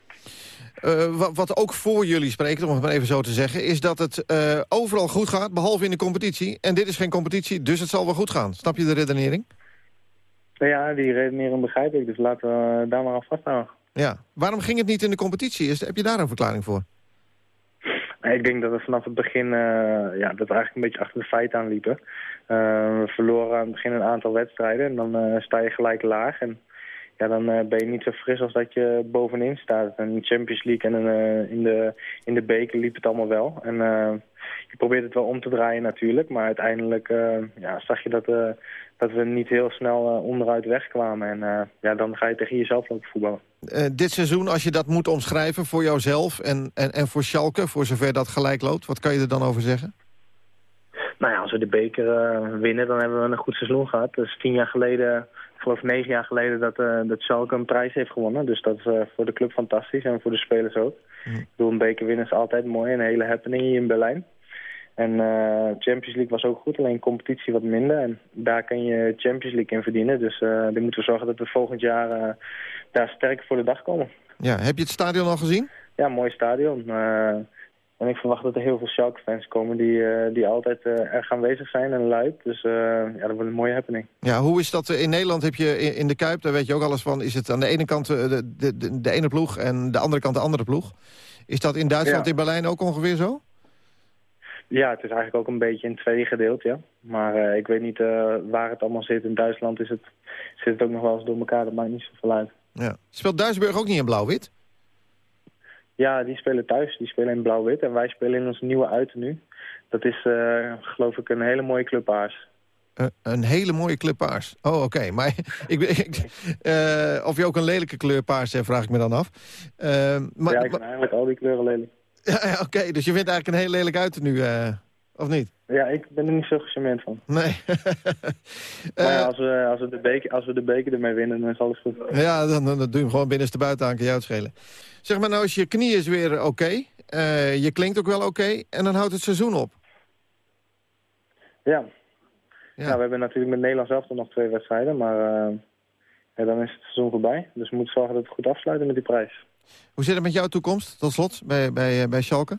wat, wat, ook voor jullie spreekt, om het maar even zo te zeggen... is dat het overal goed gaat, behalve in de competitie. En dit is geen competitie, dus het zal wel goed gaan. Snap je de redenering? Ja, die redenering begrijp ik. Dus laten we daar maar aan vasthouden. Ja. Waarom ging het niet in de competitie? Heb je daar een verklaring voor? Ik denk dat we vanaf het begin uh, ja, dat we eigenlijk een beetje achter de feiten aan liepen. Uh, we verloren aan het begin een aantal wedstrijden en dan uh, sta je gelijk laag. En ja, dan ben je niet zo fris als dat je bovenin staat. In de Champions League en in, de, in de beker liep het allemaal wel. En je probeert het wel om te draaien natuurlijk. Maar uiteindelijk ja, zag je dat, dat we niet heel snel onderuit wegkwamen. En ja, dan ga je tegen jezelf lopen voetballen. Dit seizoen, als je dat moet omschrijven voor jouzelf en, en, en voor Schalke... voor zover dat gelijk loopt, wat kan je er dan over zeggen? Als we de beker uh, winnen, dan hebben we een goed seizoen gehad. Dat is tien jaar geleden, ik geloof negen jaar geleden... dat, uh, dat Schalke een prijs heeft gewonnen. Dus dat is voor de club fantastisch en voor de spelers ook. Mm. Ik bedoel, een beker winnen is altijd mooi. Een hele happening hier in Berlijn. En Champions League was ook goed, alleen competitie wat minder. En daar kan je Champions League in verdienen. Dus dan moeten we zorgen dat we volgend jaar daar sterk voor de dag komen. Ja, heb je het stadion al gezien? Ja, mooi stadion. En ik verwacht dat er heel veel Schalke-fans komen die, die altijd erg aanwezig zijn en luid. Dus ja, dat wordt een mooie happening. Ja, hoe is dat? In Nederland heb je in, in de Kuip, daar weet je ook alles van... is het aan de ene kant de, de, de, ene ploeg en de andere kant de andere ploeg. Is dat in Duitsland, in Berlijn ook ongeveer zo? Ja, het is eigenlijk ook een beetje in twee gedeeld, ja. Maar uh, ik weet niet uh, waar het allemaal zit. In Duitsland is het, zit het ook nog wel eens door elkaar. Dat maakt niet zoveel uit. Ja. Speelt Duisburg ook niet in blauw-wit? Ja, die spelen thuis. Die spelen in blauw-wit. En wij spelen in ons nieuwe uiten nu. Dat is, uh, geloof ik, een hele mooie club paars. een hele mooie kleur paars. Oh, oké. Okay. Maar ik, ik, of je ook een lelijke kleur paars hebt, vraag ik me dan af. maar, ja, ik vind eigenlijk al die kleuren lelijk. Ja, ja oké. Dus je vindt eigenlijk een heel lelijk uit nu. Of niet? Ja, ik ben er niet zo gecharmeerd van. Nee. maar ja, als, we, als, we de beker, als we de beker ermee winnen, dan is alles goed. Ja, dan, dan, doe je hem gewoon binnenste buiten aan, kan jou het schelen. Zeg maar nou, als je knie is weer oké, eh, je klinkt ook wel oké, en dan houdt het seizoen op. Ja. ja. we hebben natuurlijk met Nederland zelf nog twee wedstrijden, maar uh, ja, dan is het seizoen voorbij. Dus we moeten zorgen dat we het goed afsluiten met die prijs. Hoe zit het met jouw toekomst, tot slot, bij, bij, bij Schalke?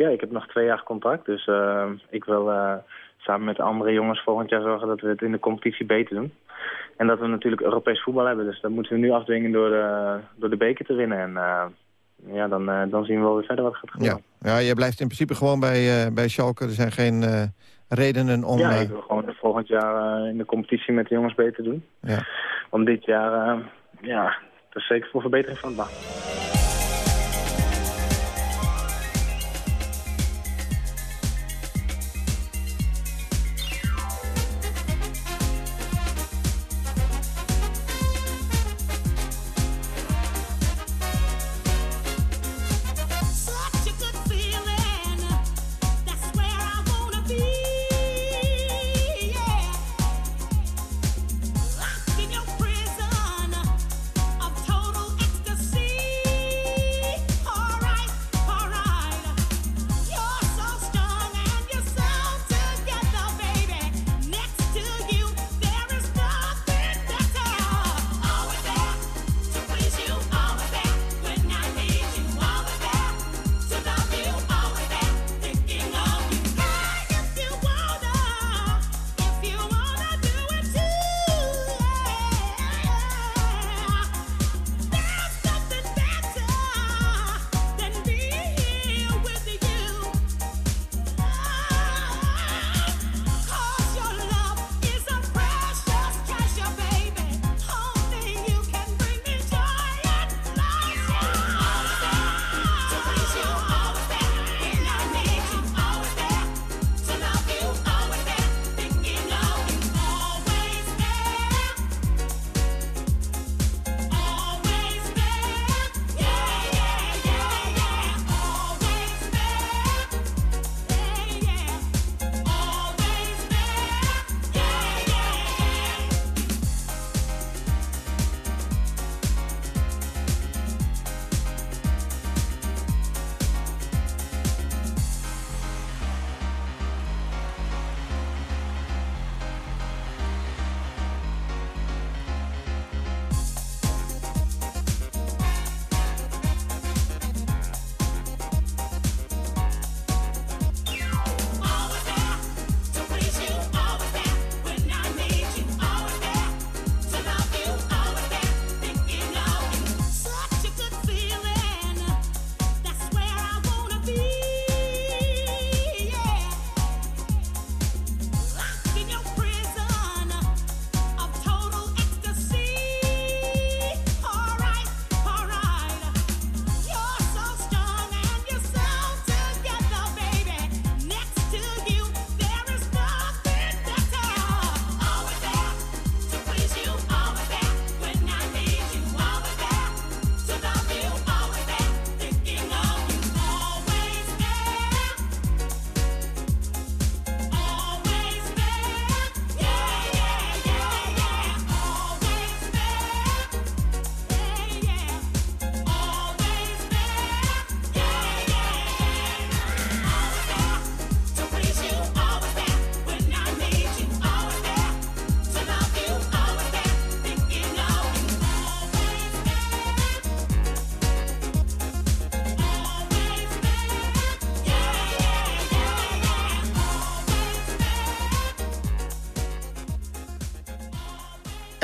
Ja, ik heb nog twee jaar contract, dus uh, ik wil uh, samen met de andere jongens volgend jaar zorgen dat we het in de competitie beter doen. En dat we natuurlijk Europees voetbal hebben, dus dat moeten we nu afdwingen door de, door de beker te winnen. En uh, ja, dan, dan zien we wel weer verder wat gaat gebeuren. Ja, ja jij blijft in principe gewoon bij, bij Schalke, er zijn geen redenen om... Ja, ik wil gewoon volgend jaar in de competitie met de jongens beter doen. Ja. Want dit jaar, ja, dat is zeker voor verbetering van het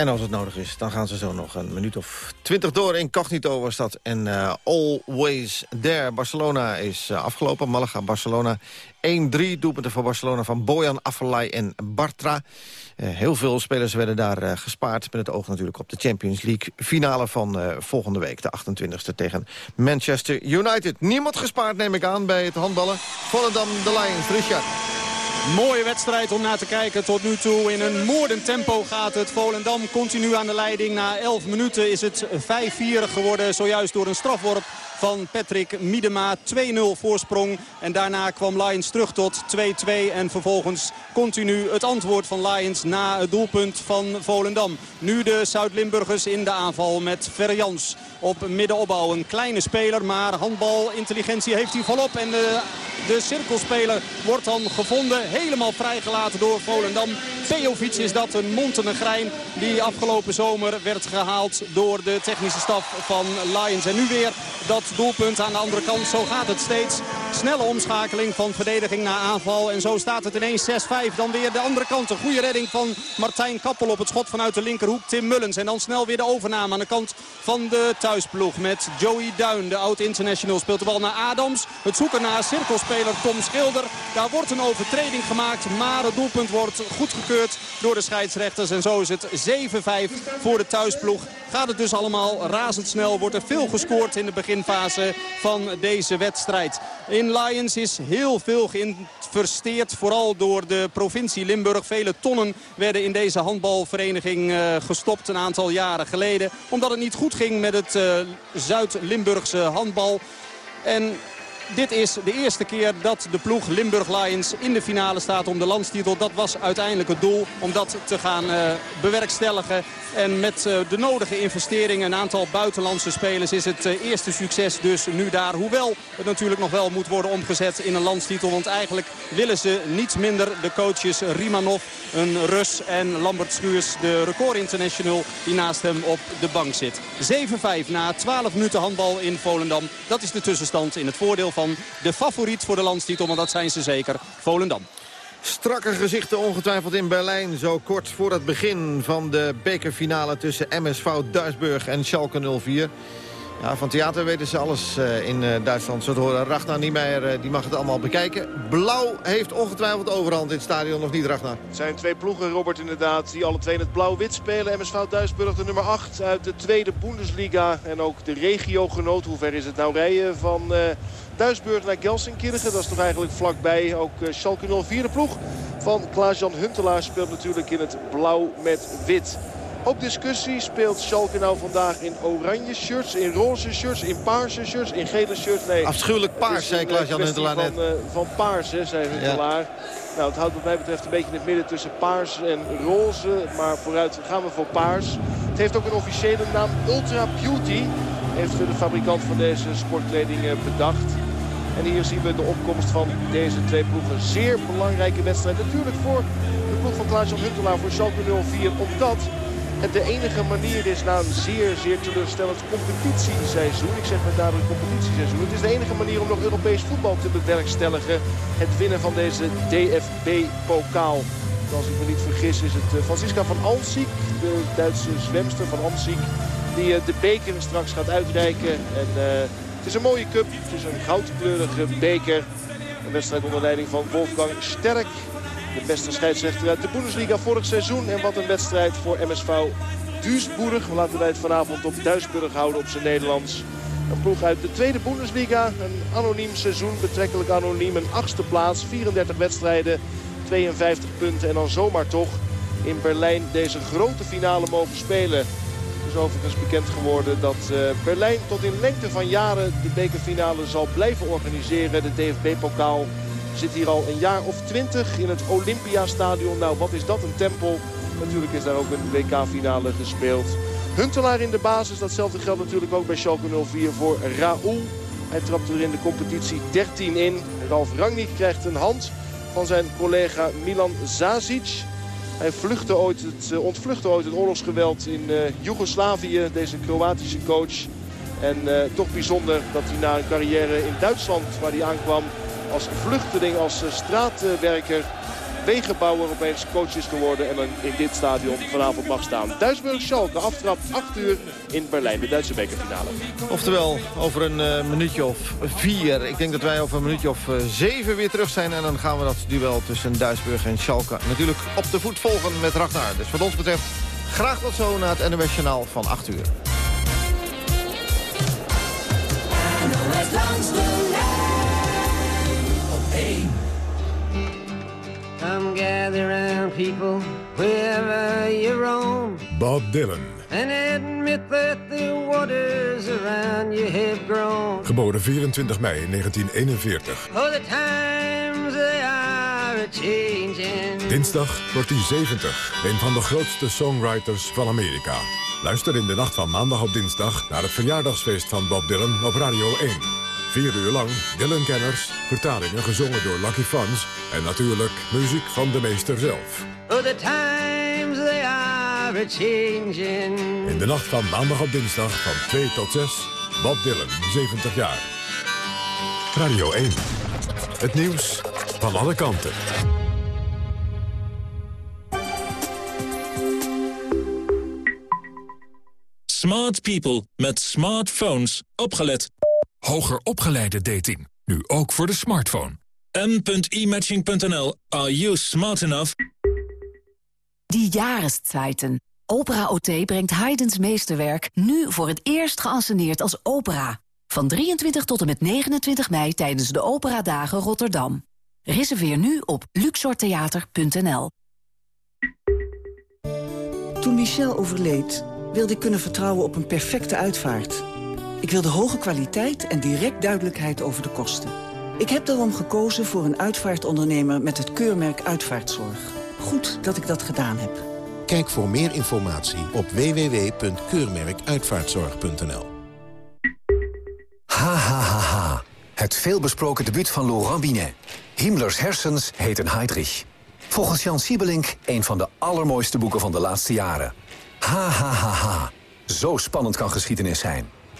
En als het nodig is, dan gaan ze zo nog een minuut of twintig door. Incognito was dat. En uh, always there. Barcelona is uh, afgelopen. Malaga, Barcelona 1-3. Doelpunten voor Barcelona van Bojan, Afellay en Bartra. Uh, heel veel spelers werden daar gespaard. Met het oog natuurlijk op de Champions League finale van volgende week. De 28e tegen Manchester United. Niemand gespaard, neem ik aan, bij het handballen. Volendam, de Lions, Richard. Mooie wedstrijd om naar te kijken tot nu toe. In een moordend tempo gaat het. Volendam continu aan de leiding. Na 11 minuten is het 5-4 geworden. Zojuist door een strafworp van Patrick Miedema. 2-0 voorsprong. En daarna kwam Lions terug tot 2-2. En vervolgens continu het antwoord van Lions na het doelpunt van Volendam. Nu de Zuid-Limburgers in de aanval met Verjans op middenopbouw. Een kleine speler, maar handbalintelligentie heeft hij volop. En de, de cirkelspeler wordt dan gevonden. Helemaal vrijgelaten door Volendam. Pejovic is dat, een Montenegrijn die afgelopen zomer werd gehaald door de technische staf van Lions. En nu weer dat doelpunt aan de andere kant. Zo gaat het steeds. Snelle omschakeling van verdediging naar aanval. En zo staat het ineens 6-5. Dan weer de andere kant. Een goede redding van Martijn Kappel op het schot vanuit de linkerhoek. Tim Mullens. En dan snel weer de overname aan de kant van de thuisploeg. Met Joey Duin, de oud-international, speelt de bal naar Adams. Het zoeken naar cirkelspeler Tom Schilder. Daar wordt een overtreding gemaakt. Maar het doelpunt wordt goedgekeurd door de scheidsrechters. En zo is het 7-5 voor de thuisploeg. Gaat het dus allemaal razendsnel. Wordt er veel gescoord in de beginfase van deze wedstrijd. In Lions is heel veel geïnvesteerd. Vooral door de provincie Limburg. Vele tonnen werden in deze handbalvereniging uh, gestopt een aantal jaren geleden. Omdat het niet goed ging met het uh, Zuid-Limburgse handbal. En dit is de eerste keer dat de ploeg Limburg Lions in de finale staat om de landstitel. Dat was uiteindelijk het doel om dat te gaan uh, bewerkstelligen. En met uh, de nodige investeringen, een aantal buitenlandse spelers... is het uh, eerste succes dus nu daar. Hoewel het natuurlijk nog wel moet worden omgezet in een landstitel. Want eigenlijk willen ze niets minder. De coaches Rimanov, een Rus en Lambert Schuurs, de record international... die naast hem op de bank zit. 7-5 na 12 minuten handbal in Volendam. Dat is de tussenstand in het voordeel van de favoriet voor de landstitel. Want dat zijn ze zeker, Volendam. Strakke gezichten ongetwijfeld in Berlijn. Zo kort voor het begin van de bekerfinale tussen MSV Duisburg en Schalke 04. Ja, van theater weten ze alles uh, in uh, Duitsland. Zo te horen, Ragnar Niemeyer uh, die mag het allemaal bekijken. Blauw heeft ongetwijfeld overhand in het stadion, nog niet Ragnar? Het zijn twee ploegen, Robert, inderdaad, die alle twee in het blauw-wit spelen. MSV Duisburg, de nummer 8 uit de tweede Bundesliga. En ook de regiogenoot. Hoe ver is het nou rijden van... Duisburg naar Gelsenkirchen. Dat is toch eigenlijk vlakbij. Ook uh, Schalke 04 de ploeg van Klaas-Jan Huntelaar speelt natuurlijk in het blauw met wit. Ook discussie speelt Schalke nou vandaag in oranje shirts, in roze shirts, in paarse shirts, in gele shirts. Nee, Afschuwelijk paars, zei Klaas-Jan Huntelaar net. Van, uh, van paars, hè, zei Huntelaar. Ja. Nou, het houdt wat mij betreft een beetje in het midden tussen paars en roze. Maar vooruit gaan we voor paars. Het heeft ook een officiële naam, Ultra Beauty. Heeft de fabrikant van deze sportkleding bedacht. En hier zien we de opkomst van deze twee ploegen. Zeer belangrijke wedstrijd. Natuurlijk voor de ploeg van Klaas-Jan Huntelaar voor Schalke 04. Omdat het de enige manier is na een zeer, zeer teleurstellend competitieseizoen. Ik zeg met nadruk competitieseizoen. Het is de enige manier om nog Europees voetbal te bewerkstelligen. Het winnen van deze DFB-pokaal. Als ik me niet vergis is het Francisca van Alsiek, de Duitse zwemster van Alsiek, die de beker straks gaat uitreiken. En... Uh, het is een mooie cup. Het is een goudkleurige beker. Een wedstrijd onder leiding van Wolfgang Sterk. De beste scheidsrechter uit de Bundesliga vorig seizoen. En wat een wedstrijd voor MSV Duisburg. We laten wij het vanavond op Duisburg houden op zijn Nederlands. Een ploeg uit de tweede Bundesliga. Een anoniem seizoen, betrekkelijk anoniem. Een achtste plaats, 34 wedstrijden, 52 punten. En dan zomaar toch in Berlijn deze grote finale mogen spelen is overigens bekend geworden dat uh, Berlijn tot in lengte van jaren de bekerfinale zal blijven organiseren. De DFB-pokaal zit hier al een jaar of twintig in het Olympiastadion. Nou, wat is dat, een tempel? Natuurlijk is daar ook een WK-finale gespeeld. Huntelaar in de basis, datzelfde geldt natuurlijk ook bij Schalke 04 voor Raoul. Hij trapt er in de competitie 13 in. Ralf Rangnick krijgt een hand van zijn collega Milan Zazic. Hij vluchtte ooit het, uh, ontvluchtte ooit het oorlogsgeweld in uh, Joegoslavië, deze Kroatische coach. En uh, toch bijzonder dat hij na een carrière in Duitsland, waar hij aankwam als vluchteling, als straatwerker, wegenbouwer opeens coach is geworden. En dan in dit stadion vanavond mag staan. Duisburg-Schalke, aftrap 8 uur in Berlijn, de Duitse bekerfinale. Oftewel, over een uh, minuutje of vier. Ik denk dat wij over een minuutje of uh, zeven weer terug zijn. En dan gaan we dat duel tussen Duisburg en Schalke natuurlijk op de voet volgen met Ragnar. Dus wat ons betreft graag tot zo naar het NOS Journaal van 8 uur. NOS langs de gather round people wherever you roam. Bob Dylan. And it admit that the waters around you have grown. Geboren 24 mei 1941. Oh, the times they are a-changing. Dinsdag wordt hij 70. Een van de grootste songwriters van Amerika. Luister in de nacht van maandag op dinsdag naar het verjaardagsfeest van Bob Dylan op Radio 1. Vier uur lang Dylan-kenners, vertalingen gezongen door Lucky Fans... en natuurlijk muziek van de meester zelf. Oh, the times they are a-changing. In de nacht van maandag op dinsdag van 2 tot 6, Bob Dylan, 70 jaar. Radio 1. Het nieuws van alle kanten. Smart people met smartphones. Opgelet. Hoger opgeleide dating. Nu ook voor de smartphone. m.imatching.nl. Are you smart enough? Die Jahreszeiten. Opera OT brengt Haydn's meesterwerk nu voor het eerst geanceneerd als opera. Van 23 tot en met 29 mei tijdens de Operadagen Rotterdam. Reserveer nu op luxortheater.nl. Toen Michel overleed, wilde ik kunnen vertrouwen op een perfecte uitvaart. Ik wilde hoge kwaliteit en direct duidelijkheid over de kosten. Ik heb daarom gekozen voor een uitvaartondernemer met het keurmerk Uitvaartzorg. Goed dat ik dat gedaan heb. Kijk voor meer informatie op www.keurmerkuitvaartzorg.nl Ha, ha, ha, ha. Het veelbesproken debuut van Laurent Binet. Himmlers hersens heten Heydrich. Volgens Jan Siebelink een van de allermooiste boeken van de laatste jaren. Ha, ha, ha, ha. Zo spannend kan geschiedenis zijn.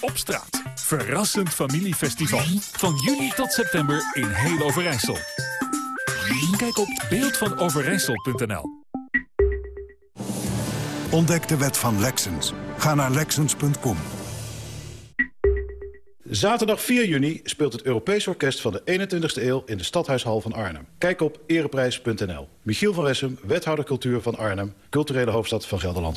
Op straat. Verrassend familiefestival. Van juni tot september in heel Overijssel. Kijk op beeldvanoverijssel.nl Ontdek de wet van Lexens. Ga naar Lexens.com. Zaterdag 4 juni speelt het Europees Orkest van de 21ste eeuw in de Stadhuishal van Arnhem. Kijk op ereprijs.nl. Michiel van Wessem, wethouder cultuur van Arnhem, culturele hoofdstad van Gelderland.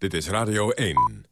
Dit is Radio 1.